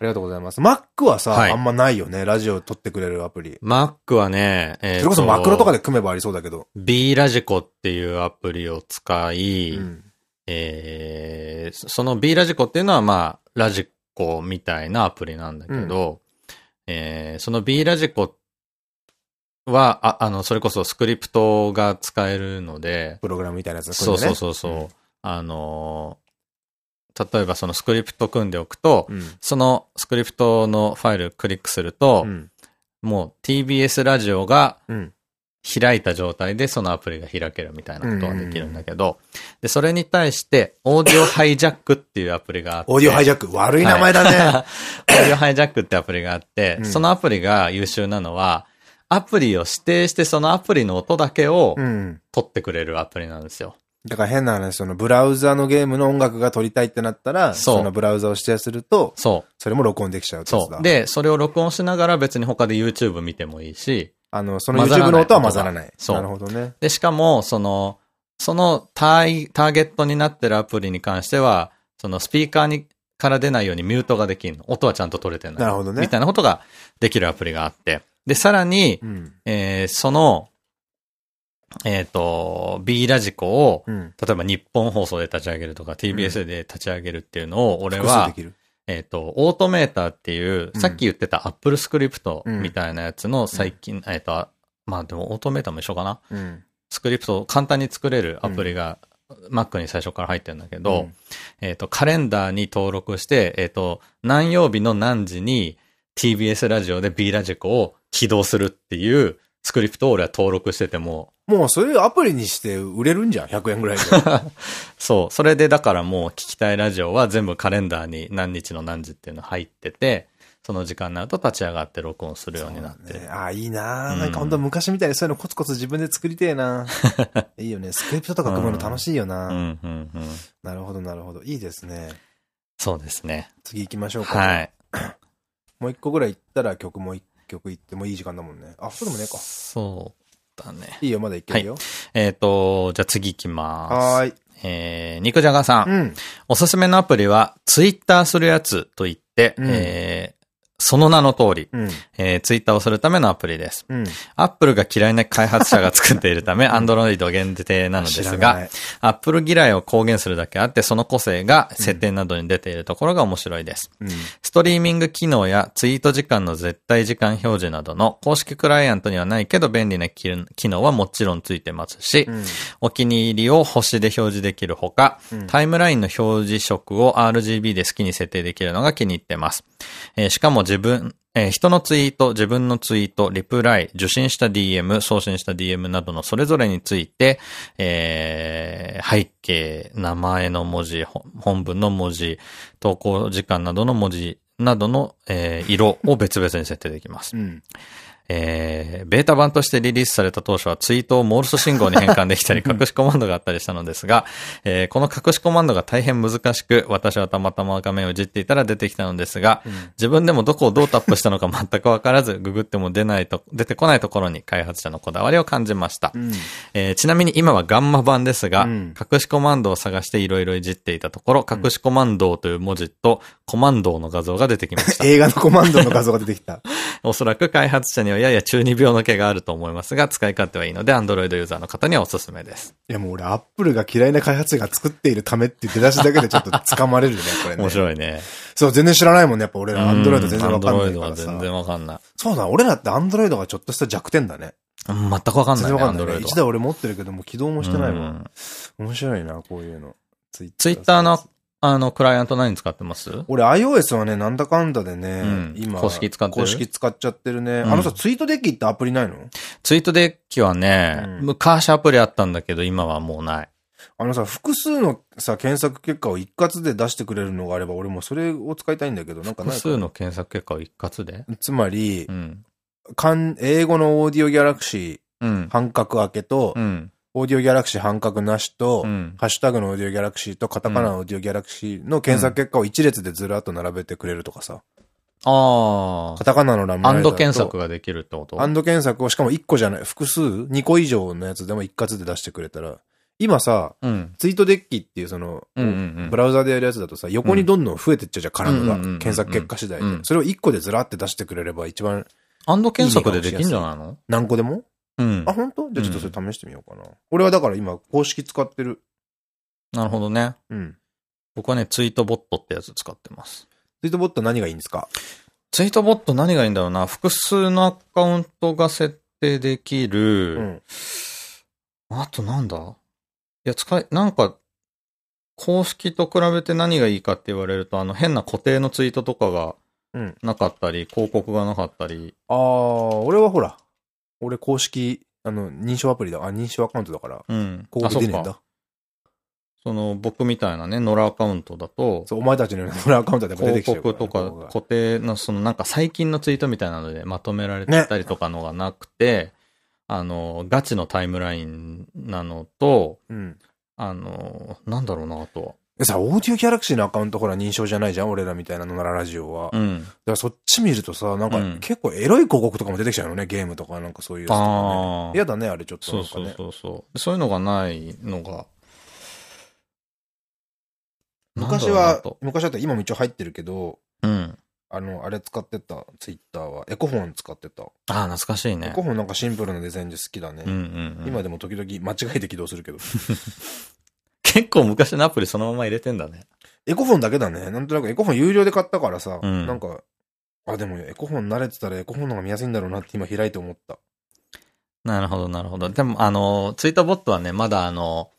ありがとうございます。Mac はさ、はい、あんまないよね。ラジオ撮ってくれるアプリ。Mac はね、えー、それこそマクロとかで組めばありそうだけど。B ラジコっていうアプリを使い、うん、えー、その B ラジコっていうのはまあ、ラジコみたいなアプリなんだけど、うん、えー、その B ラジコは、あ、あの、それこそスクリプトが使えるので、プログラムみたいなやつ、ね、そうそうそうそう。うん、あの例えばそのスクリプト組んでおくと、うん、そのスクリプトのファイルクリックすると、うん、もう TBS ラジオが開いた状態でそのアプリが開けるみたいなことができるんだけど、で、それに対して、オーディオハイジャックっていうアプリがあって。オーディオハイジャック悪い名前だね。はい、オーディオハイジャックってアプリがあって、うん、そのアプリが優秀なのは、アプリを指定してそのアプリの音だけを取ってくれるアプリなんですよ。だから変な話、そのブラウザのゲームの音楽が撮りたいってなったら、そのブラウザを指定すると、そう。それも録音できちゃうそう。で、それを録音しながら別に他で YouTube 見てもいいし、あの、その YouTube の音は混ざらない。そう。なるほどね。で、しかも、その、そのターターゲットになってるアプリに関しては、そのスピーカーにから出ないようにミュートができるの。音はちゃんと取れてない。なるほどね。みたいなことができるアプリがあって。で、さらに、うん、えー、その、えっ、ー、と、B ラジコを、うん、例えば日本放送で立ち上げるとか、TBS で立ち上げるっていうのを、俺は、えっと、オートメーターっていう、さっき言ってた Apple スクリプトみたいなやつの最近、えっと、まあでもオートメーターも一緒かな、うん、スクリプトを簡単に作れるアプリが、Mac に最初から入ってるんだけど、うん、えっと、カレンダーに登録して、えっと、何曜日の何時に TBS ラジオで B ラジコを起動するっていうスクリプトを俺は登録してても、もうそういうアプリにして売れるんじゃん ?100 円ぐらいで。そう。それでだからもう聞きたいラジオは全部カレンダーに何日の何時っていうの入ってて、その時間になると立ち上がって録音するようになってる。ね、ああ、いいな、うん、なんか本当昔みたいにそういうのコツコツ自分で作りてえな いいよね。スクリプトとか組むの楽しいよな、なるほど、なるほど。いいですね。そうですね。次行きましょうか。はい。もう一個ぐらい行ったら曲も一曲行ってもいい時間だもんね。あ、そうでもねえか。そうだね。いいよ、まだいけるよ。はい、えっ、ー、と、じゃあ次行きます。はい。えー、肉じゃがさん。うん、おすすめのアプリは、ツイッターするやつと言って、うん、えその名の通り、うん、えー、ツイッターをするためのアプリです。うん、アップルが嫌いな開発者が作っているため、アンドロイド限定なのですが、アップル嫌いを公言するだけあって、その個性が設定などに出ているところが面白いです。うん、ストリーミング機能やツイート時間の絶対時間表示などの公式クライアントにはないけど便利な機能はもちろんついてますし、うん、お気に入りを星で表示できるほか、タイムラインの表示色を RGB で好きに設定できるのが気に入ってます。えー、しかも自分、えー、人のツイート、自分のツイート、リプライ、受信した DM、送信した DM などのそれぞれについて、えー、背景、名前の文字、本文の文字、投稿時間などの文字などの、えー、色を別々に設定できます。うんえー、ベータ版としてリリースされた当初はツイートをモールス信号に変換できたり、隠しコマンドがあったりしたのですが、えー、この隠しコマンドが大変難しく、私はたまたま画面をいじっていたら出てきたのですが、自分でもどこをどうタップしたのか全くわからず、ググっても出ないと、出てこないところに開発者のこだわりを感じました。うん、えー、ちなみに今はガンマ版ですが、隠しコマンドを探していろいろいじっていたところ、隠しコマンドという文字とコマンドの画像が出てきました。映画のコマンドの画像が出てきた。おそらく開発者にはやや中二病の毛があると思いますが、使い勝手はいいので、Android ユーザーの方にはおすすめです。いやもう俺、Apple が嫌いな開発者が作っているためって出だしだけでちょっと 掴まれるね、これね。面白いね。そう、全然知らないもんね。やっぱ俺ら Android 全然わかんないからさ。全然わかんない。そうだ、俺らって Android がちょっとした弱点だね。全くわかんないね。全然わかんない、ね。一台俺持ってるけども起動もしてないもん。面白いな、こういうの。ツイッターのあの、クライアント何使ってます？俺 iOS はね、なんだかんだでね、うん、今。公式使ってる？公式使っちゃってるね。うん、あのさ、 TweetDeck ってアプリないの？ TweetDeck はね、うん、昔アプリあったんだけど、今はもうない。あのさ、複数のさ、検索結果を一括で出してくれるのがあれば、俺もそれを使いたいんだけど、なんか複数の検索結果を一括で？つまり、うん、英語のオーディオギャラクシー、半角空けと、うんオーディオギャラクシー半角なしと、うん、ハッシュタグのオーディオギャラクシーとカタカナのオーディオギャラクシーの検索結果を一列でずらっと並べてくれるとかさ。ああ。カタカナの名前アンド検索ができるってこと？アンド検索をしかも1個じゃない、複数 ?2 個以上のやつでも一括で出してくれたら、今さ、うん、ツイートデッキっていうその、ブラウザでやるやつだとさ、横にどんどん増えてっちゃうじゃん、カラムが。検索結果次第で。それを1個でずらって出してくれれば一番アンド検索でできんじゃないの？何個でも？うん。あ、本当？じゃあちょっとそれ試してみようかな。俺はだから今公式使ってる。なるほどね。うん。僕はね、ツイートボットってやつ使ってます。ツイートボット何がいいんですか？ツイートボット何がいいんだろうな。複数のアカウントが設定できる。うん。あとなんだ？いや、使い、なんか、公式と比べて何がいいかって言われると、あの変な固定のツイートとかがなかったり、うん、広告がなかったり。ああ、俺はほら、俺公式、あの、認証アプリだ。あ、認証アカウントだから。うん。ここ出ねえんだ。その、僕みたいなね、ノラアカウントだと、そう、お前たちのノラアカウントで出てきてる広告とか固定の、そのなんか最近のツイートみたいなのでまとめられてたりとかのがなくて、ね、あの、ガチのタイムラインなのと、うん、あの、なんだろうな、あとは。でさ、オーディオギャラクシーのアカウントほら認証じゃないじゃん？俺らみたいなのならラジオは。うん。だからそっち見るとさ、なんか結構エロい広告とかも出てきちゃうのね、ゲームとかなんかそういうやつとかね。嫌だね、あれちょっと、ね、そうそうそうそう。そういうのがないのが。昔は、昔だったら今も一応入ってるけど、うん。あの、あれ使ってた、ツイッターは。エコフォン使ってた。ああ、懐かしいね。エコフォンなんかシンプルなデザインで好きだね。今でも時々間違えて起動するけど。結構昔のアプリそのまま入れてんだね。エコフォンだけだね。なんとなくエコフォン有料で買ったからさ、うん、なんか、あ、でもエコフォン慣れてたらエコフォンの方が見やすいんだろうなって今開いて思った。なるほど、なるほど。でも、あの、ツイートボットはね、まだあの、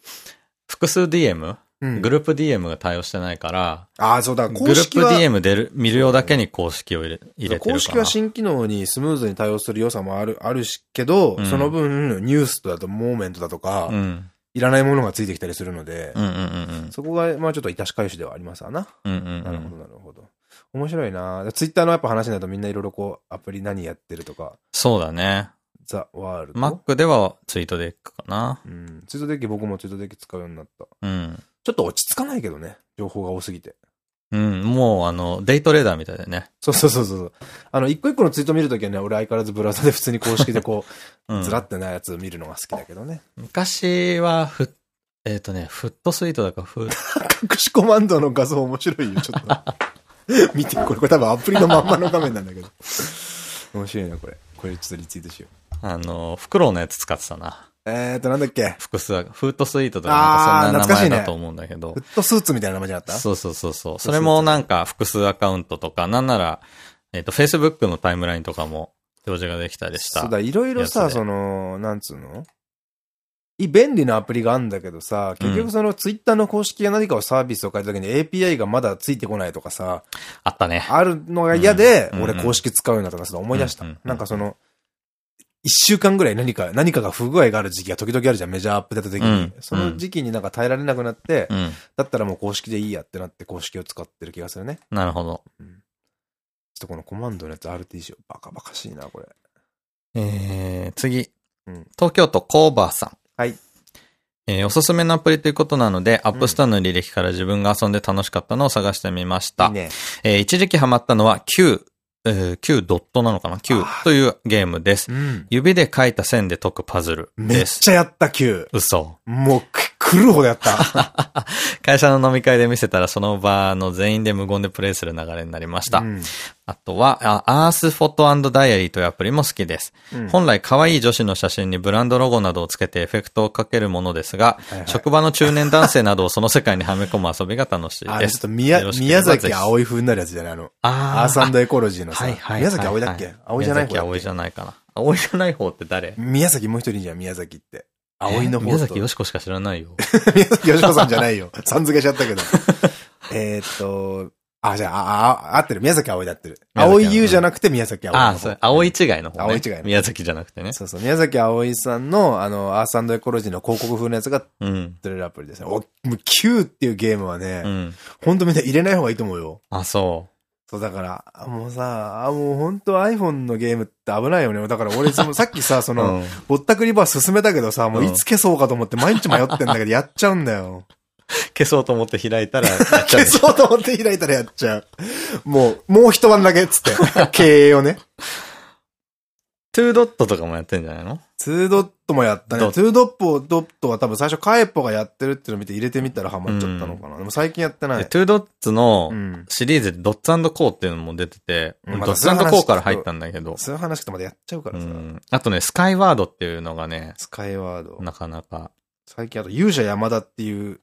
複数 DM? うん、グループ DM が対応してないから、ああ、そうだ、グループ DM 出る、見るようだけに公式を入れ入れてる公式は新機能にスムーズに対応する良さもある、あるし、けど、うん、その分、ニュースだとモーメントだとか、うん、いらないものがついてきたりするので、そこが、まあちょっと致し返しではありますわな。なるほど、なるほど。面白いなツイッターのやっぱ話になるとみんないろいろこう、アプリ何やってるとか。そうだね。ザ・ワールド？Mac ではツイートデックかな。うん。ツイートデッキ僕もツイートデッキ使うようになった。うん。ちょっと落ち着かないけどね。情報が多すぎて。うん、もうあの、デイトレーダーみたいだよね。そうそうそうそう。あの、一個一個のツイート見るときはね、俺相変わらずブラウザで普通に公式でこう、ずらってないやつ見るのが好きだけどね。昔はふ、えっ、ー、とね、フットスイートだからフ 隠しコマンドの画像面白いよ、ちょっと。見て、これ、これ多分アプリのまんまの画面なんだけど。面白いな、これ。これちょっとリツイートしよう。あの、フクロウのやつ使ってたな。えーと、なんだっけ？複数、フートスイートとかなんかそんな名前だと思うんだけど。ね、フットスーツみたいな名前じゃなかった？そうそうそうそう。それもなんか複数アカウントとか、なんなら、えっ、ー、と、Facebook のタイムラインとかも表示ができたりした。そうだ、いろいろさ、その、なんつうの？便利なアプリがあるんだけどさ、結局そのツイッターの公式が何かをサービスを変えた時に API がまだついてこないとかさ、あったね。あるのが嫌で、俺公式使うようになったから思い出した。なんかその、一週間ぐらい何か、何かが不具合がある時期が時々あるじゃん、メジャーアップデート的に。うん、その時期になんか耐えられなくなって、うん、だったらもう公式でいいやってなって公式を使ってる気がするね。なるほど。うん、ちょっとこのコマンドのやつ RT バカバカしいな、これ。えー、次。東京都コーバーさん。はい。えー、おすすめのアプリということなので、 App Store の履歴から自分が遊んで楽しかったのを探してみました。いいね、えー、一時期ハマったのは Q えー、Q ドットなのかな ?Q というゲームです。うん、指で書いた線で解くパズルです。めっちゃやった Q。嘘。もう、狂うほどやった。会社の飲み会で見せたらその場の全員で無言でプレイする流れになりました。うん、あとは、アースフォトダイアリーというアプリも好きです。うん、本来可愛い女子の写真にブランドロゴなどをつけてエフェクトをかけるものですが、はいはい、職場の中年男性などをその世界にはめ込む遊びが楽しいです。ちょっと宮宮崎葵風になるやつじゃない？の。あアースエコロジーのさ。はいはい、宮崎葵だっけ？葵じゃない方。宮崎葵じゃないかな。葵じゃない方って誰？宮崎もう一人じゃん、宮崎って。葵の方宮崎よしこしか知らないよ。宮崎よしこさんじゃないよ。さん付けしちゃったけど。えっと、あ、じゃあ、あ、合ってる。宮崎葵だってる。葵優じゃなくて宮崎葵。あ、そう。葵違いの方、ね。葵違いの。宮崎じゃなくてね。そうそう。宮崎葵さんの、あの、アースエコロジーの広告風のやつが、うん。出るアプリですね。お、もう Q っていうゲームはね、うん。ほんとみんな入れない方がいいと思うよ。あ、そう。そう、だから、もうさ、もう本当 iPhone のゲームって危ないよね。だから俺、その、さっきさ、その、ぼったくりバー進めたけどさ、もういつ消そうかと思って毎日迷ってんだけど、やっちゃうんだよ。消そうと思って開いたら 消そうと思って開いたらやっちゃう。もう、もう一晩だけっつって。経営をね。 Two Dots とかもやってんじゃないの？ Two Dots もやったね。 Two Dots、ドットは多分最初カエポがやってるっていうのを見て入れてみたらハマっちゃったのかな。うん、でも最近やってない。 Two Dots のシリーズで Dots & Co っていうのも出てて、うん、 Dots & Co から入ったんだけど。そういう話とまでやっちゃうからさ、うん。あとね、スカイワードっていうのがね。スカイワード。なかなか。最近あと勇者山田っていう、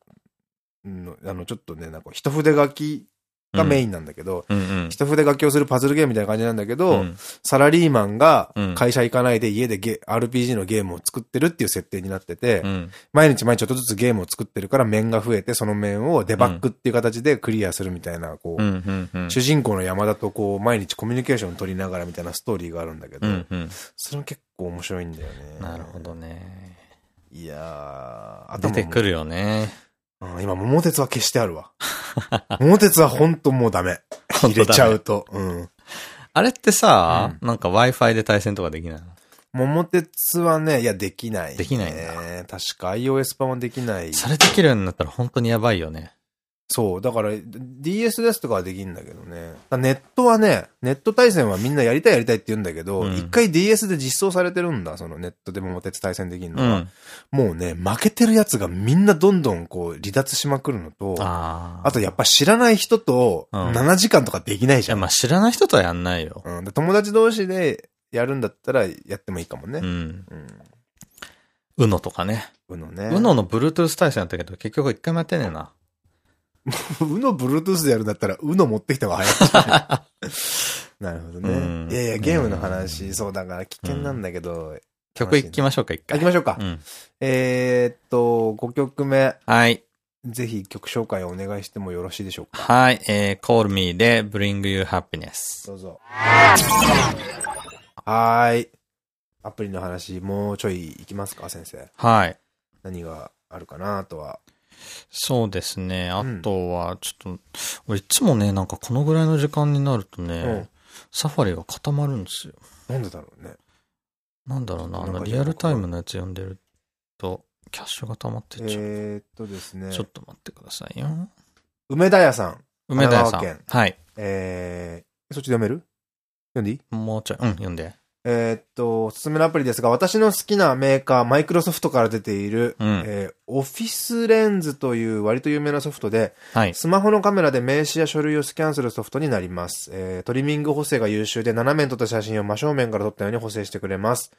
あの、ちょっとね、なんか一筆書きがメインなんだけど、一筆書きをするパズルゲームみたいな感じなんだけど、うん、サラリーマンが会社行かないで家でゲ RPG のゲームを作ってるっていう設定になってて、うん、毎日毎日ちょっとずつゲームを作ってるから面が増えて、その面をデバッグっていう形でクリアするみたいな、こう、主人公の山田とこう、毎日コミュニケーションを取りながらみたいなストーリーがあるんだけど、それも結構面白いんだよね。なるほどね。いやー、出てくるよね。うん、今、桃鉄は消してあるわ。桃鉄はほんともうダメ。入れちゃうと。うん。あれってさ、うん、なんか Wi-Fi で対戦とかできないの？桃鉄はね、いや、できない、ね。できないね。確か iOS 版はできない。それできるようになったら本当にやばいよね。そう。だから、DS ですとかはできんだけどね。ネットはね、ネット対戦はみんなやりたいやりたいって言うんだけど、一、うん、回 DS で実装されてるんだ。そのネットで桃鉄対戦できるのは、うん、もうね、負けてるやつがみんなどんどんこう離脱しまくるのと、ああとやっぱ知らない人と7時間とかできないじゃん。いや、まあ知らない人とはやんないよ。うん。友達同士でやるんだったらやってもいいかもね。うん。うん。うのとかね。うのね。うのの Bluetooth 対戦やったけど、結局一回もやってねえな。うの Bluetooth でやるんだったら、うの持ってきた方が早い。なるほどね。いやいや、ゲームの話、そうだから危険なんだけど。曲行きましょうか、一回。行きましょうか。えっと、5曲目。はい。ぜひ曲紹介をお願いしてもよろしいでしょうか？はい。えー、Call Me で Bring You Happiness。どうぞ。はい。アプリの話、もうちょいいきますか、先生。はい。何があるかなとは。そうですね。あとは、ちょっと、俺いつもね、なんかこのぐらいの時間になるとね、うん、サファリが固まるんですよ。なんでだろうね。なんだろうな、あの、リアルタイムのやつ読んでると、キャッシュが溜まってっちゃう。えー、っとですね。ちょっと待ってくださいよ。梅田屋さん。梅田屋さん。はい。えー、そっちで読める？読んでいい？もうちょい。うん、読んで。えっと、おすすめのアプリですが、私の好きなメーカー、マイクロソフトから出ている、うん、えー、オフィスレンズという割と有名なソフトで、はい、スマホのカメラで名刺や書類をスキャンするソフトになります。えー、トリミング補正が優秀で、斜面撮った写真を真正面から撮ったように補正してくれます。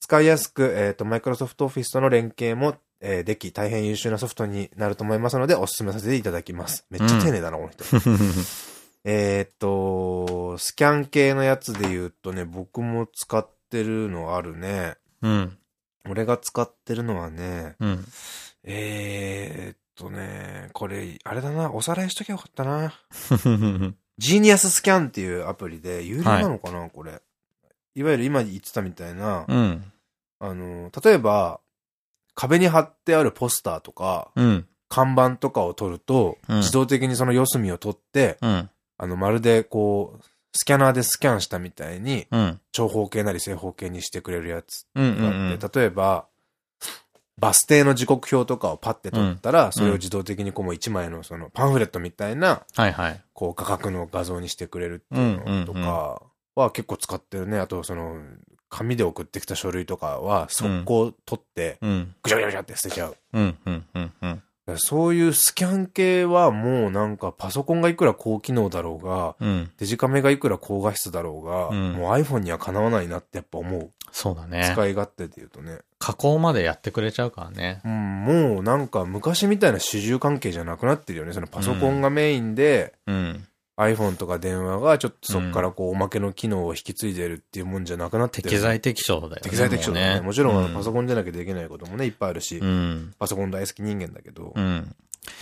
使いやすく、えっ、ー、と、マイクロソフトオフィスとの連携も、えー、でき、大変優秀なソフトになると思いますので、おすすめさせていただきます。めっちゃ丁寧だな、うん、この人。えっと、スキャン系のやつで言うとね、僕も使ってるのあるね。うん。俺が使ってるのはね、うん。えーっとね、これ、あれだな、おさらいしときゃよかったな。ジーニアススキャンっていうアプリで、有料なのかな、これ。いわゆる今言ってたみたいな、うん。あの、例えば、壁に貼ってあるポスターとか、うん。看板とかを撮ると、うん自動的にその四隅を取って、うん。あの、まるでこう、スキャナーでスキャンしたみたいに、うん。長方形なり正方形にしてくれるやつうん。うん。があって、例えば、バス停の時刻表とかをパッて取ったら、それを自動的にこうもう一枚のそのパンフレットみたいな、はいはい。こう価格の画像にしてくれるっていうのとかは結構使ってるね。あとその、紙で送ってきた書類とかは速攻取って、うん。ぐちゃぐちゃぐちゃって捨てちゃう。うん。うん。うん。うん。そういうスキャン系はもうなんかパソコンがいくら高機能だろうが、うん。デジカメがいくら高画質だろうが、うんもう iPhone にはかなわないなってやっぱ思う。そうだね。使い勝手で言うとね。加工までやってくれちゃうからね。うん、もうなんか昔みたいな主従関係じゃなくなってるよね。そのパソコンがメインで、うん。iPhone とか電話がちょっとそこからこうおまけの機能を引き継いでるっていうもんじゃなくなってる。適材適所だよね。適材適所だね。もちろんパソコンじゃなきゃできないこともね、いっぱいあるし、うん。パソコン大好き人間だけど、うん。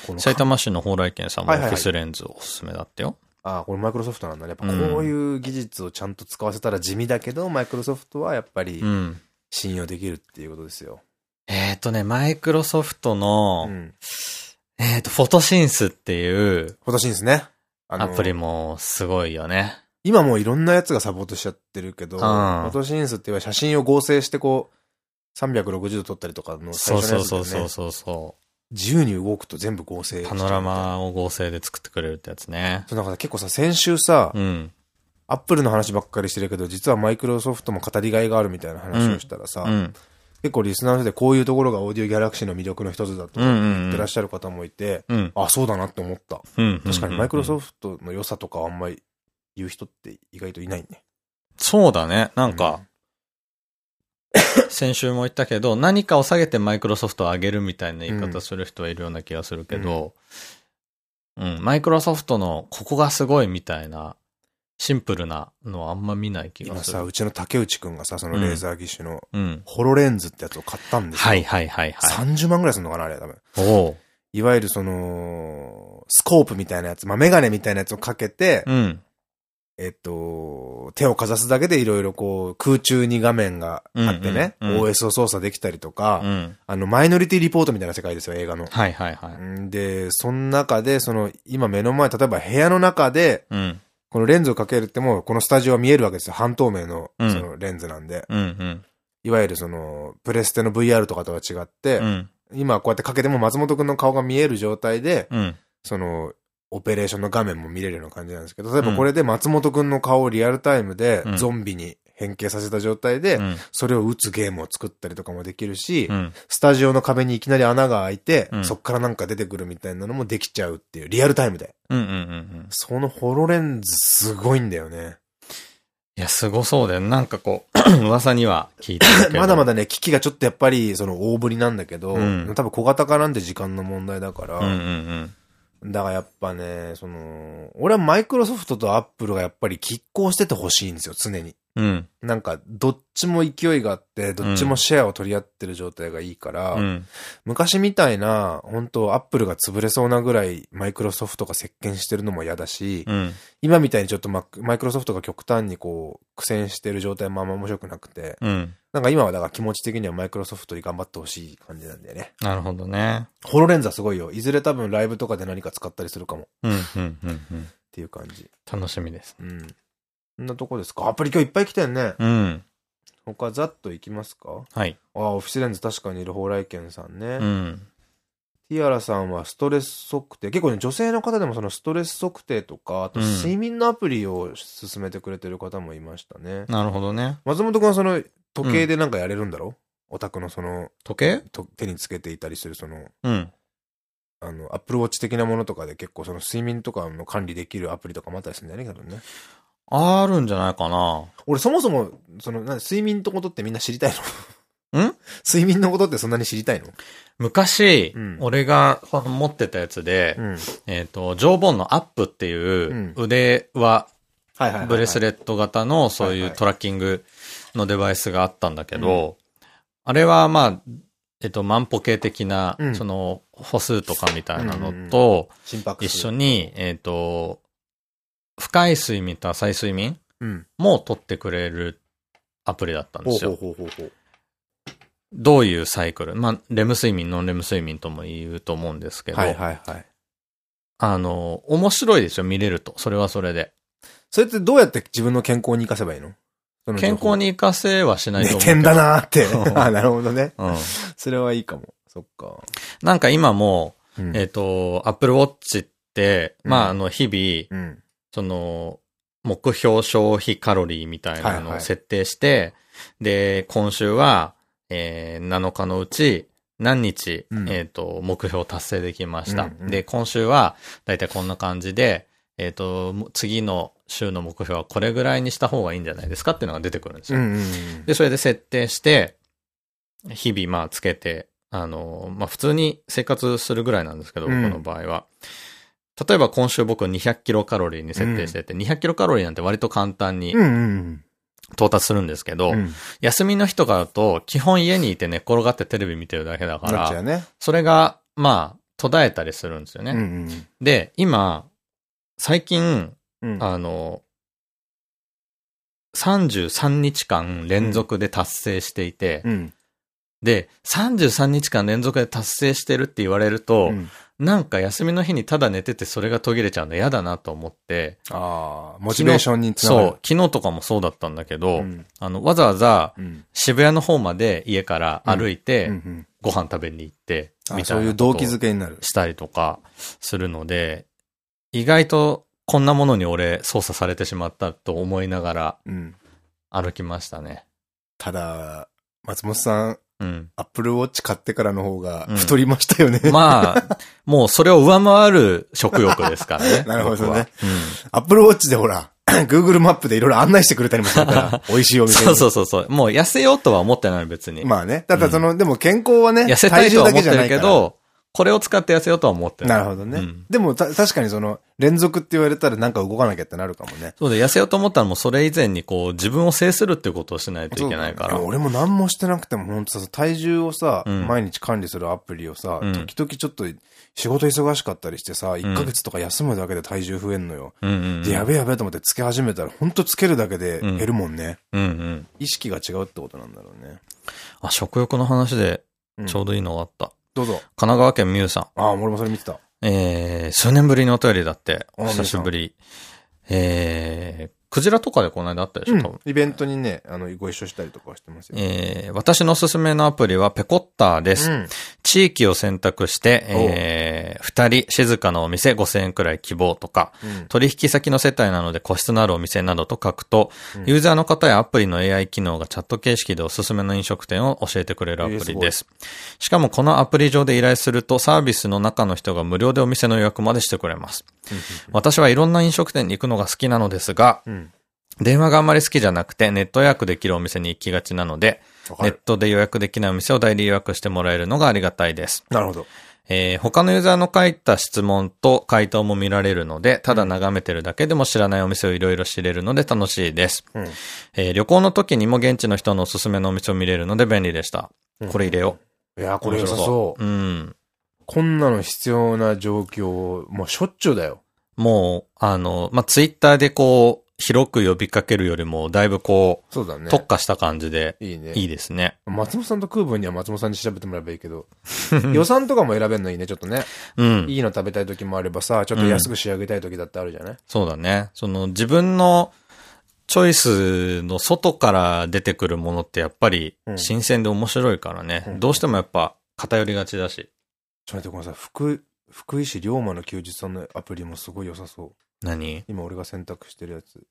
この埼玉市の蓬莱県さんもオフィスレンズおすすめだったよ。ああ、これマイクロソフトなんだね。やっぱこういう技術をちゃんと使わせたら地味だけど、マイクロソフトはやっぱりうん。信用できるっていうことですよ。えっとね、マイクロソフトうの、ん。えっと、フォトシンスっていう今年ですね。あのアプリもすごいよね。今もういろんなやつがサポートしちゃってるけど、んフォトシンスっていうのは写真を合成してこう、360度撮ったりとかの最そう初のやつだよね。そうそうそうそ自由に動くと全部合成。パノラマを合成で作ってくれるってやつね。そう、なんか結構さ、先週さ、うん。アップルの話ばっかりしてるけど、実はマイクロソフトも語りがいがあるみたいな話をしたらさ、うん。結構リスナーの人でこういうところがオーディオギャラクシーの魅力の一つだとうんうん言うんってらっしゃる方もいて、うん。あ、そうだなって思った。うん。確かにマイクロソフフトの良さとかはあんまり言う人って意外といないね。ト。そうだね。なんか、先週も言ったけど、何かを下げてマイクロソフトを上げるみたいな言い方する人はいるような気がするけど、うん、マイクロソフトのここがすごいみたいな、シンプルなのはあんま見ない気が今さ、する。うちの竹内くんがさ、そのレーザー機種のうん。ホロレンズってやつを買ったんですよ。はいはいはいはい。30万ぐらいするのかなあれ多分。おう。いわゆるその、スコープみたいなやつ、まあ、メガネみたいなやつをかけて、うん。えっと、手をかざすだけでいろいろこう、空中に画面があってね、OS を操作できたりとか、うん。あの、マイノリティリポートみたいな世界ですよ、映画の。はいはいはい。んで、その中で、その、今目の前、例えば部屋の中で、うん。このレンズをかけるっても、このスタジオは見えるわけですよ。半透明の、うんそのレンズなんで。うんうん。いわゆるその、プレステの VR とかとは違って、うん。今こうやってかけても松本くんの顔が見える状態で、うん。その、オペレーションの画面も見れるような感じなんですけど、例えばこれで松本くんの顔をリアルタイムでうんゾンビに変形させた状態で、うん。それを撃つゲームを作ったりとかもできるし、うん。スタジオの壁にいきなり穴が開いて、うんそっからなんか出てくるみたいなのもできちゃうっていう、リアルタイムで。そのホロレンズすごいんだよね。いや、すごそうだよ。なんかこう、噂には聞いてるけど。まだまだね、機器がちょっとやっぱり、その大ぶりなんだけど、うん多分小型化なんて時間の問題だから。だからやっぱね、その、俺はマイクロソフトとアップルがやっぱり拮抗しててほしいんですよ、常に。うん。なんか、どっちも勢いがあって、どっちもシェアを取り合ってる状態がいいから、うん。昔みたいな、本当アップルが潰れそうなぐらいマイクロソフトが席巻してるのも嫌だし、うん。今みたいにちょっとママイクロソフトが極端にこう、苦戦してる状態もあんま面白くなくて、うん。なんか今はだから気持ち的にはマイクロソフトに頑張ってほしい感じなんだよね。なるほどね。ホロレンズはすごいよ。いずれ多分ライブとかで何か使ったりするかもっうん、うん、うん、うん。ていう感じ。楽しみです。うん。そんなとこですか？アプリ今日いっぱい来てんね。うん。他ざっといきますか？はい。ああ、オフィスレンズ確かにいる蓬莱県さんね。うん。ティアラさんはストレス測定。結構ね、女性の方でもそのストレス測定とか、あとうん睡眠のアプリを勧めてくれてる方もいましたね。なるほどね。松本くんはその時計でなんかやれるんだろ、オタクのその時計？と手につけていたりするその、うん。あの、アップルウォッチ的なものとかで結構その睡眠とかの管理できるアプリとかもあったりするんだよね、多分ね。あるんじゃないかな。俺そもそも、その、な睡眠のことってみんな知りたいの？ん？睡眠のことってそんなに知りたいの？昔、うん。俺が持ってたやつで、うん。えっと、ジョーボンのアップっていう腕輪はブレスレット型のそうはい。うトラッキングのデバイスがあったんだけど、あれはまあ、えっと、万歩計的な、うん、その、歩数とかみたいなのと、一緒に、えっと、深い睡眠と浅い睡眠も取ってくれるアプリだったんですよ。どういうサイクル？まあ、レム睡眠、ノンレム睡眠とも言うと思うんですけど。はいはいはい。あの、面白いですよ、見れると。それはそれで。それってどうやって自分の健康に活かせばいいの？健康に活かせはしないと思う。寝てんだなって。あ、なるほどね。うん。それはいいかも。そっか。なんか今も、うん、えっと、Apple Watch って、うん、まあ、あの、日々、うん、その、目標消費カロリーみたいなのを設定して、はいはい、で、今週は、えー、7日のうち、何日、うん、えっ、と、目標達成できました。うんうん、で、今週は、だいたいこんな感じで、えっ、ー、と、次の週の目標はこれぐらいにした方がいいんじゃないですかっていうのが出てくるんですよ。で、それで設定して、日々まあつけて、あの、まあ普通に生活するぐらいなんですけど、僕の場合は。例えば今週僕200キロカロリーに設定してて、うん、200キロカロリーなんて割と簡単に到達するんですけど、うん、休みの日とかだと基本家にいて寝転がってテレビ見てるだけだから、ね、それがまあ途絶えたりするんですよね。うんうん、で、今、最近、あの、33日間連続で達成していて、うん、で、33日間連続で達成してるって言われると、うん、なんか休みの日にただ寝ててそれが途切れちゃうの嫌だなと思って。ああ、モチベーションにつながる。そう、昨日とかもそうだったんだけど、うん、あの、わざわざ渋谷の方まで家から歩いて、ご飯食べに行って、みたいな。そういう動機づけになる。したりとかするので、意外とこんなものに俺操作されてしまったと思いながら、歩きましたね。ただ、松本さん、うん。アップルウォッチ買ってからの方が太りましたよね、うん、まあ、もうそれを上回る食欲ですからね。なるほどね。うん、アップルウォッチでほら、Google マップでいろいろ案内してくれたりもするから、美味しいお店そうそうそうそう。もう痩せようとは思ってない別に。まあね。ただその、うん、でも健康はね、痩せたいとは思ってるけど、これを使って痩せようとは思ってる。なるほどね。うん、でもた、確かにその、連続って言われたらなんか動かなきゃってなるかもね。そうで、痩せようと思ったらもうそれ以前にこう、自分を制するっていうことをしないといけないから。俺も何もしてなくても本当さ、体重をさ、うん、毎日管理するアプリをさ、うん、時々ちょっと仕事忙しかったりしてさ、1ヶ月とか休むだけで体重増えんのよ。で、やべやべと思ってつけ始めたら、本当つけるだけで減るもんね。意識が違うってことなんだろうね。あ、食欲の話でちょうどいいのがあった。どうぞ。神奈川県ミュウさん。ああ、俺もそれ見てた。えー、数年ぶりのお便りだって。お久しぶり。えー、クジラとかでこの間あったでしょ。イベントにね、あの、ご一緒したりとかしてますよ。えー、私のおすすめのアプリはペコッターです。うん、地域を選択して、えー、二人、静かなお店5000円くらい希望とか、うん、取引先の世帯なので個室のあるお店などと書くと、ユーザーの方やアプリの AI 機能がチャット形式でおすすめの飲食店を教えてくれるアプリです。えー、しかもこのアプリ上で依頼するとサービスの中の人が無料でお店の予約までしてくれます。私はいろんな飲食店に行くのが好きなのですが、うん電話があんまり好きじゃなくて、ネット予約できるお店に行きがちなので、ネットで予約できないお店を代理予約してもらえるのがありがたいです。なるほど。えー、他のユーザーの書いた質問と回答も見られるので、ただ眺めてるだけでも知らないお店をいろいろ知れるので楽しいです。うん、えー、旅行の時にも現地の人のおすすめのお店を見れるので便利でした。うん、これ入れよう。いや、これ良さそう。うん。こんなの必要な状況、もうしょっちゅうだよ。もう、あの、まあ、ツイッターでこう、広く呼びかけるよりも、だいぶこう、そうだね。特化した感じで、いいね。いいですね。松本さんと食う分には松本さんに調べてもらえばいいけど、予算とかも選べるのいいね、ちょっとね。うん。いいの食べたい時もあればさ、ちょっと安く仕上げたい時だってあるじゃない、うん、そうだね。その、自分の、チョイスの外から出てくるものってやっぱり新鮮で面白いからね。うん、どうしてもやっぱ偏りがちだし。ちょっと待って、ごめんなさい。福、福井市龍馬の休日さんのアプリもすごい良さそう。何？今俺が選択してるやつ。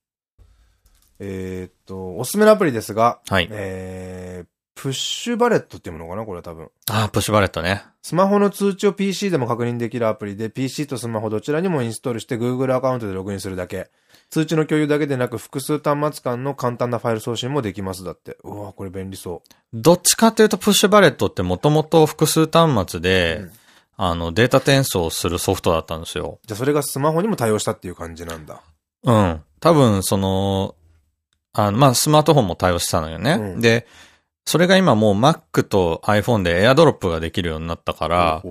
えっと、おすすめのアプリですが、はい。えー、プッシュバレットっていうのかな？これは多分。ああ、プッシュバレットね。スマホの通知を PC でも確認できるアプリで、PC とスマホどちらにもインストールして Google アカウントでログインするだけ。通知の共有だけでなく、複数端末間の簡単なファイル送信もできますだって。うわこれ便利そう。どっちかというと、プッシュバレットってもともと複数端末で、うんあの、データ転送するソフトだったんですよ。じゃあそれがスマホにも対応したっていう感じなんだ。うん。多分、その、あの、まあ、スマートフォンも対応したのよね。うん、で、それが今もう Mac と iPhone で AirDrop ができるようになったから、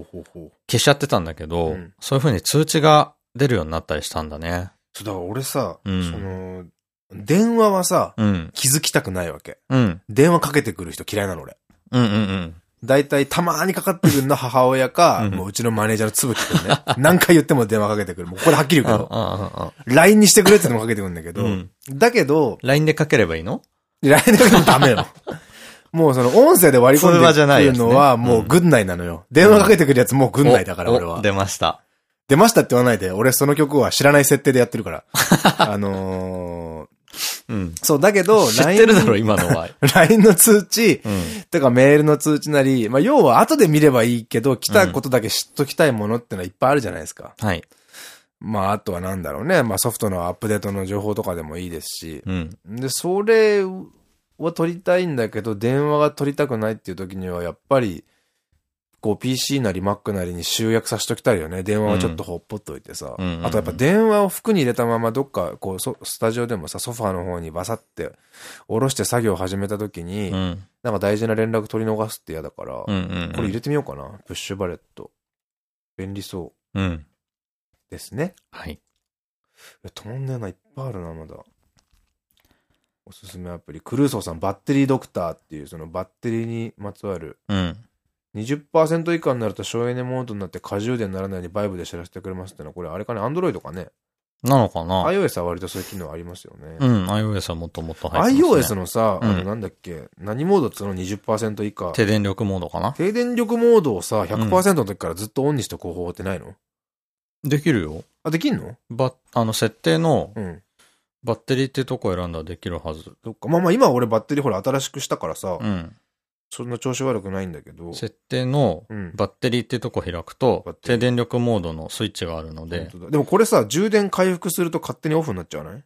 消しちゃってたんだけど、うん、そういう風に通知が出るようになったりしたんだね。そう、だ俺さ、うん、その、電話はさ、うん、気づきたくないわけ。うん、電話かけてくる人嫌いなの俺。うんうんうん。だいたいたまーにかかってくるの母親か、もううちのマネージャーのつぶきくんね。何回言っても電話かけてくる。もうこれはっきり言うけど。LINE にしてくれってのもかけてくるんだけど、だけど、LINE でかければいいの ?LINE でかけてもダメよ。もうその音声で割り込んでくるのはもう軍内なのよ。電話かけてくるやつもう軍内だから俺は。出ました。出ましたって言わないで、俺その曲は知らない設定でやってるから。あのうん。そう、だけど、知ってるだろ、今のは。LINE の通知、うん、てかメールの通知なり、まあ、要は後で見ればいいけど、来たことだけ知っときたいものってのはいっぱいあるじゃないですか。はい。まあ、あとはなんだろうね。まあ、ソフトのアップデートの情報とかでもいいですし。うん。で、それは取りたいんだけど、電話が取りたくないっていう時には、やっぱり、こう PC なり Mac なりに集約させときたいよね。電話はちょっとほっぽっといてさ。あとやっぱ電話を服に入れたままどっか、こう、スタジオでもさ、ソファーの方にバサって下ろして作業を始めた時に、うん、なんか大事な連絡取り逃すって嫌だから、これ入れてみようかな。プッシュバレット。便利そう。うん。ですね。はい。止まんねえな、いっぱいあるな、まだ。おすすめアプリ。クルーソーさん、バッテリードクターっていう、そのバッテリーにまつわる、うん。20%以下になると省エネモードになって過充電にならないようにバイブで知らせてくれますってのは、これあれかね、アンドロイドかね？なのかな ?iOS は割とそういう機能ありますよね。うん、iOS はもっともっと入ってます、ね。iOS のさ、あの、なんだっけ、何モードっつうの？20%以下。低電力モードかな？低電力モードをさ、100%の時からずっとオンにしてこう方法ってないの、できるよ。あ、できんの？ば、あの、設定の、うん。バッテリーってとこ選んだらできるはず。そっか。まあまあ今俺バッテリーほら新しくしたからさ、うん。そんな調子悪くないんだけど。設定のバッテリーってとこ開くと、うん、低電力モードのスイッチがあるので。でもこれさ、充電回復すると勝手にオフになっちゃわない？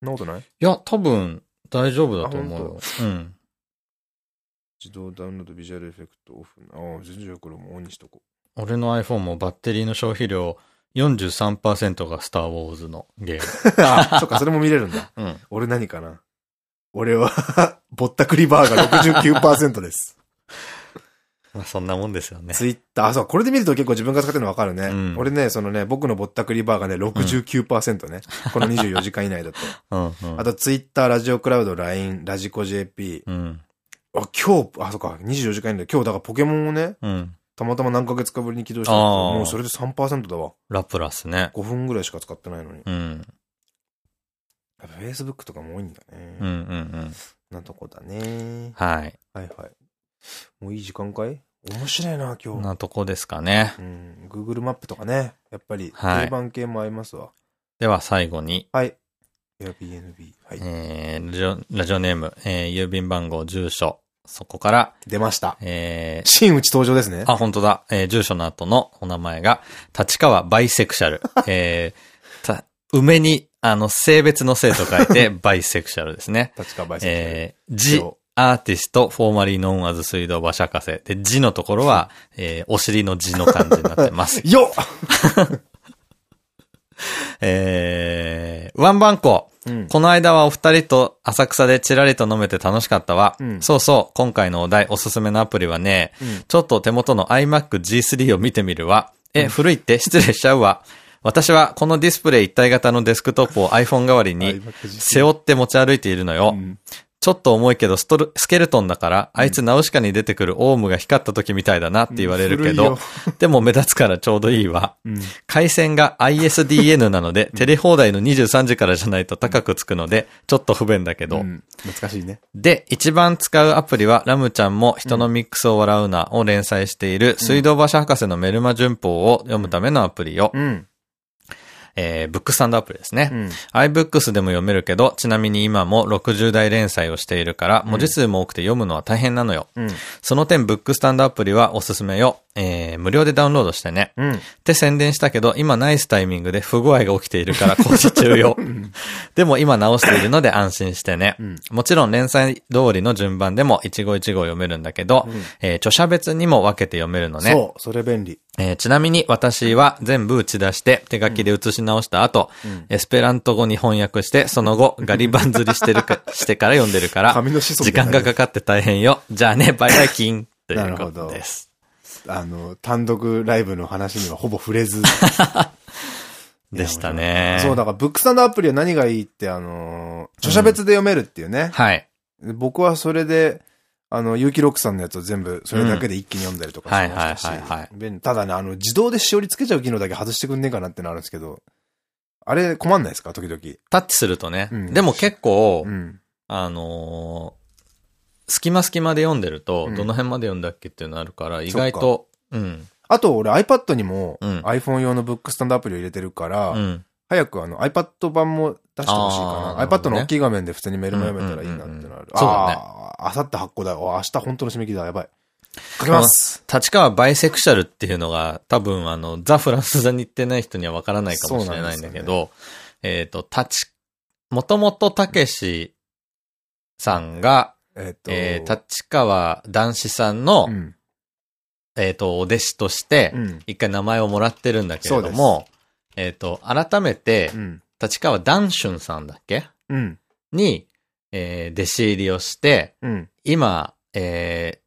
そんなことない？いや、多分大丈夫だと思うよ。うん。自動ダウンロードビジュアルエフェクトオフ。ああ、全然これもオンにしとこう。俺の iPhone もバッテリーの消費量43%がスターウォーズのゲーム。あ、そっか、それも見れるんだ。うん。俺何かな？俺は ぼったくりバーが69%です。まあそんなもんですよね。ツイッター、あ、そう、これで見ると結構自分が使ってるのわかるね。うん、俺ね、そのね、僕のぼったくりバーがね、69%ね。うん、この24時間以内だと。うんうん、あとツイッター、ラジオクラウド、LINE、ラジコ JP。うん、あ、今日、あ、そっか、24時間以内で、今日だからポケモンをね、うん、たまたま何ヶ月かぶりに起動したもうそれで3%だわ。ラプラスね。5分ぐらいしか使ってないのに。うん。やっぱ Facebook とかも多いんだね。うんうんうん。なとこだね。はい。はいはい。もういい時間かい？面白いな、今日。なとこですかね。うん。Google マップとかね。やっぱり、定番系も合いますわ。では最後に。はい。Airbnb。はい。えー、ラジオ、ラジオネーム、えー、郵便番号、住所。そこから。出ました。えー、新内登場ですね。あ、本当だ。えー、住所の後のお名前が、立川バイセクシャル。えー、た、梅にあの、性別の性と書いて、バイセクシャルですね。確かバイセクシャル。えー、ジ、アーティスト、フォーマリーノンアズ水道馬シャカセ。で、字のところは、えー、お尻の字の感じになってます。よ えー、ワンバンコ。うん、この間はお二人と浅草でチラリと飲めて楽しかったわ。うん、そうそう、今回のお題おすすめのアプリはね、うん、ちょっと手元の iMac G3 を見てみるわ。え、古いって？失礼しちゃうわ。私はこのディスプレイ一体型のデスクトップを iPhone 代わりに背負って持ち歩いているのよ。うんちょっと重いけどストル、スケルトンだから、あいつナウシカに出てくるオウムが光った時みたいだなって言われるけど、でも目立つからちょうどいいわ。うん、回線が ISDN なので、テレ放題の23時からじゃないと高くつくので、ちょっと不便だけど。うん、難しいね。で、一番使うアプリは、ラムちゃんも人のミックスを笑うなを連載している、水道橋博士のメルマ旬報を読むためのアプリよ。うんえー、ブックスタンドアプリですね。うん、iBooks でも読めるけど、ちなみに今も60代連載をしているから、文字数も多くて読むのは大変なのよ。うん、その点、ブックスタンドアプリはおすすめよ。えー、無料でダウンロードしてね。うん、って宣伝したけど、今ナイスタイミングで不具合が起きているから 工事中よ。でも今直しているので安心してね。うん、もちろん連載通りの順番でも一語一語読めるんだけど、うん、えー、著者別にも分けて読めるのね。そう、それ便利。えーちなみに私は全部打ち出して手書きで写し直した後、うんエスペラント語に翻訳して、その後ガリバン釣りしてるか、してから読んでるから、時間がかかって大変よ。じゃあね、バイバイキン というこなるほどとです。あの、単独ライブの話にはほぼ触れず。でしたね。そう、だから、ブックスタンドアプリは何がいいって、あの、著者別で読めるっていうね。はい。僕はそれで、あの、結城ロックさんのやつを全部、それだけで一気に読んだりとかしましたしはいはいはいはい便利ただね、あの、自動でしおりつけちゃう機能だけ外してくんねえかなってのあるんですけど、あれ困んないですか？時々。タッチするとね。うんでも結構、うん。あのー隙間隙間で読んでると、うんどの辺まで読んだっけっていうのあるから、意外と、うん。あと、俺 iPad にも、うん iPhone 用のブックスタンドアプリを入れてるから、うん。早くあの iPad 版も出してほしいかな。iPad の大きい画面で普通にメールも読めたらいいなってのある。そうだねあさって発行だよ。お明日本当の締め切りだ。やばい。書きます。立川バイセクシャルっていうのが、多分あの、ザ・フランス座に行ってない人にはわからないかもしれないんだけど、えっと、立ち、もともとたけしさんが、えっと、えー、立川男子さんの、うん。えっと、お弟子としてう、ん。一回名前をもらってるんだけれども、えっと、改めてう、ん。立川談春さんだっけ？うん。に、えー、弟子入りをして、うん。今、え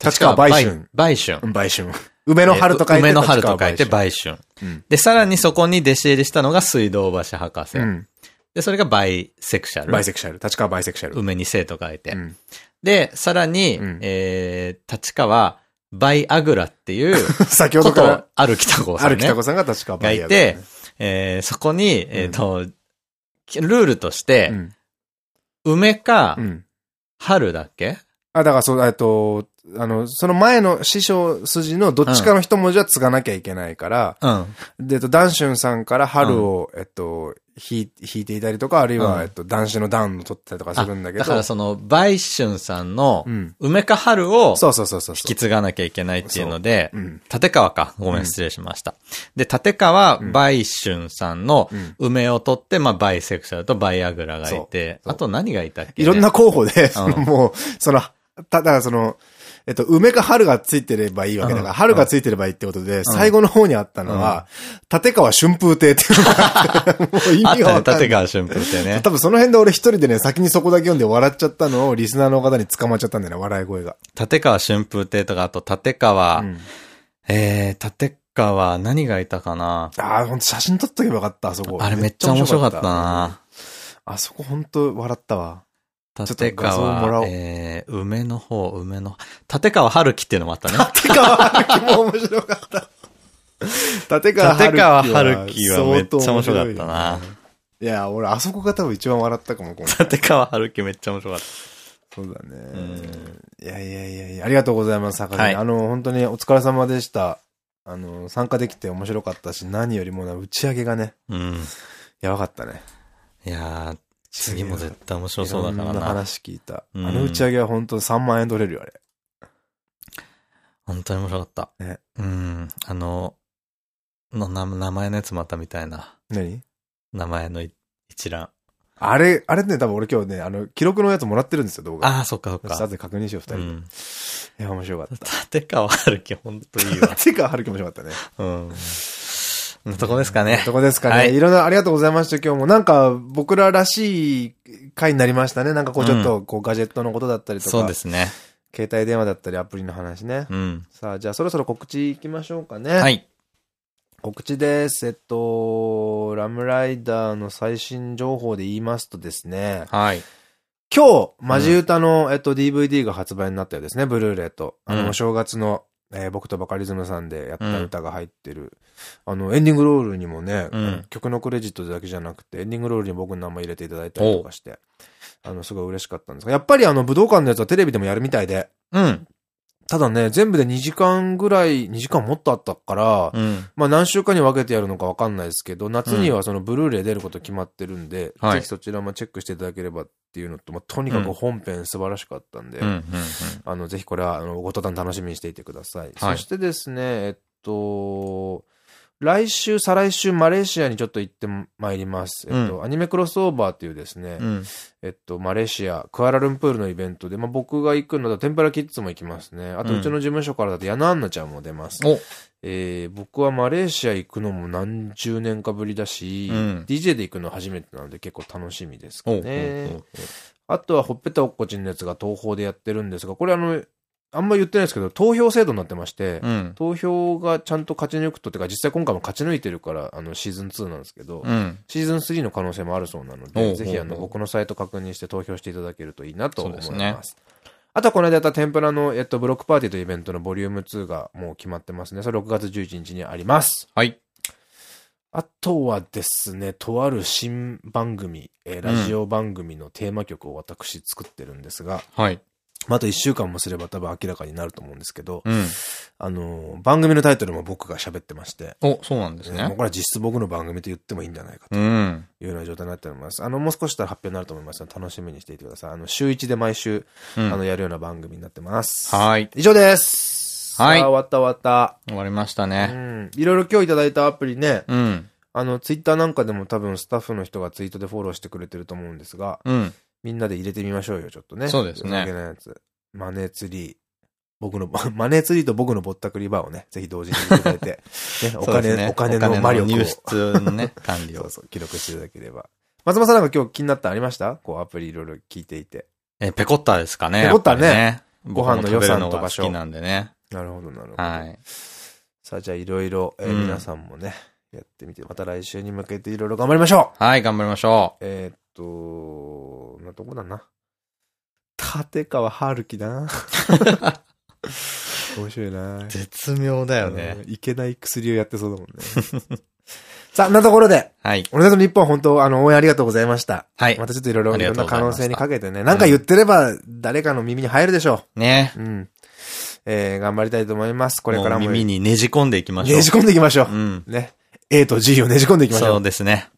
ー、立川売春売春。うん。売春。梅の春と書いて、梅の春と書いて売売春。うん。で、さらにそこに弟子入りしたのが水道橋博士。うん。で、それがバイセクシャル。バイセクシャル。立川バイセクシャル。梅に生と書いて。うん。で、さらに、うんえー、立川バイアグラっていう 先ほどからある北郷さん、ね。ある北子さんが立川バイアがいて、えー、そこに、えっ、と、ルールとして、うん。梅かうん。春だっけ？あ、だからそう、えっと、あの、その前の師匠筋のどっちかの一文字は継がなきゃいけないから、うん。で、えっと、ダンシュンさんから春を、えっと、弾いていたりとか、あるいは、うんえっと、男子の段を取ったりとかするんだけど。だからその、売春さんのう、ん。梅か春をそうそうそうそう。引き継がなきゃいけないっていうので、うん。立川か。ごめうんん、失礼しました。で、立川うん売春さんのうん梅を取って、まあ、バイセクシャルとバイアグラがいて、あと何がいたっけ、ね、いろんな候補で、もう、その、ただその、えっと、梅か春がついてればいいわけだから、うん春がついてればいいってことで、最後の方にあったのは、立川春風亭っていうのがもう意味がわか。立川春風ってね。多分その辺で俺一人でね、先にそこだけ読んで笑っちゃったのをリスナーの方に捕まっちゃったんだよね、笑い声が。立川春風亭とか、あと立川、うんえー、立川何がいたかなああ、ほんと写真撮っとけばよかった、あそこ。あれめっちゃ面白かったなあそこほんと笑ったわ。立ちょっと画像もらお川う、えー、梅の方、梅の、立川春樹っていうのもあったね。立川春樹も面白かった。立川春樹立川は春樹はめっちゃ面白かったないや、俺、あそこが多分一番笑ったかも、立川春樹めっちゃ面白かっそうだねん。いやいやいやいや、ありがとうございます、坂はいあの、本当にお疲れ様でした。あの、参加できて面白かったし、何よりもな、打ち上げがね、た。うん。やばかったね。いやー、次も絶対面白そうだからなな。話聞いた。あうんの打ち上げは本当3万円取れるよ、あれ。本当に面白かった。ねうん。あの、の名名前のやつまたみたいな。何？名前のい一覧。あれ、あれね、多分俺今日ね、あの、記録のやつもらってるんですよ、動画。ああ、そっかそっか。後で確認しよう、二人で。うん。いや、面白かった。立川春樹ほんといいわ。てか、春樹面白かったね。うん。そんなとこですかね。どこですかね。はいいろんなありがとうございました、今日も。なんか、僕ららしい回になりましたね。なんかこう、ちょっと、こう、ガジェットのことだったりとか。そうですね。携帯電話だったり、アプリの話ね。うん。さあ、じゃあそろそろ告知行きましょうかね。はい。告知です。えっと、ラムライダーの最新情報で言いますとですね、はい。今日、マジ歌の、えっと、DVD が発売になったようですね、ブルーレイと。あの、うんお正月の、えー僕とバカリズムさんでやった歌が入ってる。あの、エンディングロールにもね、うん曲のクレジットだけじゃなくて、エンディングロールに僕の名前入れていただいたりとかして、あの、すごい嬉しかったんですが、やっぱりあの、武道館のやつはテレビでもやるみたいで、うん。ただね、全部で2時間ぐらい、2時間もっとあったから、うん。まあ何週間に分けてやるのか分かんないですけど、夏にはそのブルーレイ出ること決まってるんで、はいぜひそちらもチェックしていただければっていうのと、まあとにかく本編素晴らしかったんで、うん。うん。あの、ぜひこれは、あの、ご登壇楽しみにしていてください。はいそしてですね、えっと、来週、再来週、マレーシアにちょっと行ってまいります。えっと、アニメクロスオーバーっていうですね、えっと、マレーシア、クアラルンプールのイベントで、まあ、僕が行くのだと、天ぷらキッズも行きますね。あと、うちの事務所からだと、矢野アンナちゃんも出ます。えー、僕はマレーシア行くのも何十年かぶりだし、うん、DJ で行くの初めてなので結構楽しみですかね。あとは、ほっぺたおっこちんのやつが東宝でやってるんですが、これあの、あんま言ってないですけど、投票制度になってまして、うん、投票がちゃんと勝ち抜くと、ってか実際今回も勝ち抜いてるから、あの、シーズン2なんですけど、うん、シーズン3の可能性もあるそうなので、ぜひあの、僕のサイト確認して投票していただけるといいなと思います。ね、あとはこの間やった天ぷらの、えっと、ブロックパーティーというイベントのボリューム2がもう決まってますね。それ6月11日にあります。はい。あとはですね、とある新番組、えー、ラジオ番組のテーマ曲を私作ってるんですが、はい。まあ、あと一週間もすれば多分明らかになると思うんですけど、うん、あの、番組のタイトルも僕が喋ってまして。お、そうなんですね。もうこれは実質僕の番組と言ってもいいんじゃないかというような状態になっております。あの、もう少ししたら発表になると思いますので、楽しみにしていてください。あの、週一で毎週、うん、あの、やるような番組になってます。はい。以上です。はい。終わった終わった。終わりましたね。うん。いろいろ今日いただいたアプリね、うん。あの、ツイッターなんかでも多分スタッフの人がツイートでフォローしてくれてると思うんですが、うん。みんなで入れてみましょうよ、ちょっとね。そうですね。なやつ。マネーツリー。僕の、マネーツリーと僕のぼったくりバーをね、ぜひ同時にいただいて、ね、お金、ね、お金の魔力を。入出のね、管理を。そうそう、記録していただければ。松本さんなんか今日気になったありました？こうアプリいろいろ聞いていて。え、ペコッタですかね。ペコッタね。ねご飯の予算と場所。好きなんでね。なるほど、なるほど。はい。さあ、じゃあいろいろ、えー、皆さんもね、やってみて、また来週に向けていろいろ頑張りましょうはい、頑張りましょう。えっと、なとこだな？立川春樹な。面白いな絶妙だよね。いけない薬をやってそうだもんね。さあ、なところで。はい。俺たちの日本本当、あの、応援ありがとうございました。はい。またちょっといろいろ、いろんな可能性にかけてね。なんか言ってれば、誰かの耳に入るでしょう。ね。うん。えー、頑張りたいと思います。これからも。耳にねじ込んでいきましょう。ねじ込んでいきましょう。うん。ね。A と G をねじ込んでいきましょう。そうですね。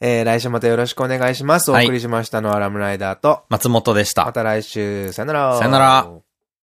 えー、来週またよろしくお願いします。お送りしましたのはラムライダーと、松本でした。また来週、さよなら。さよなら。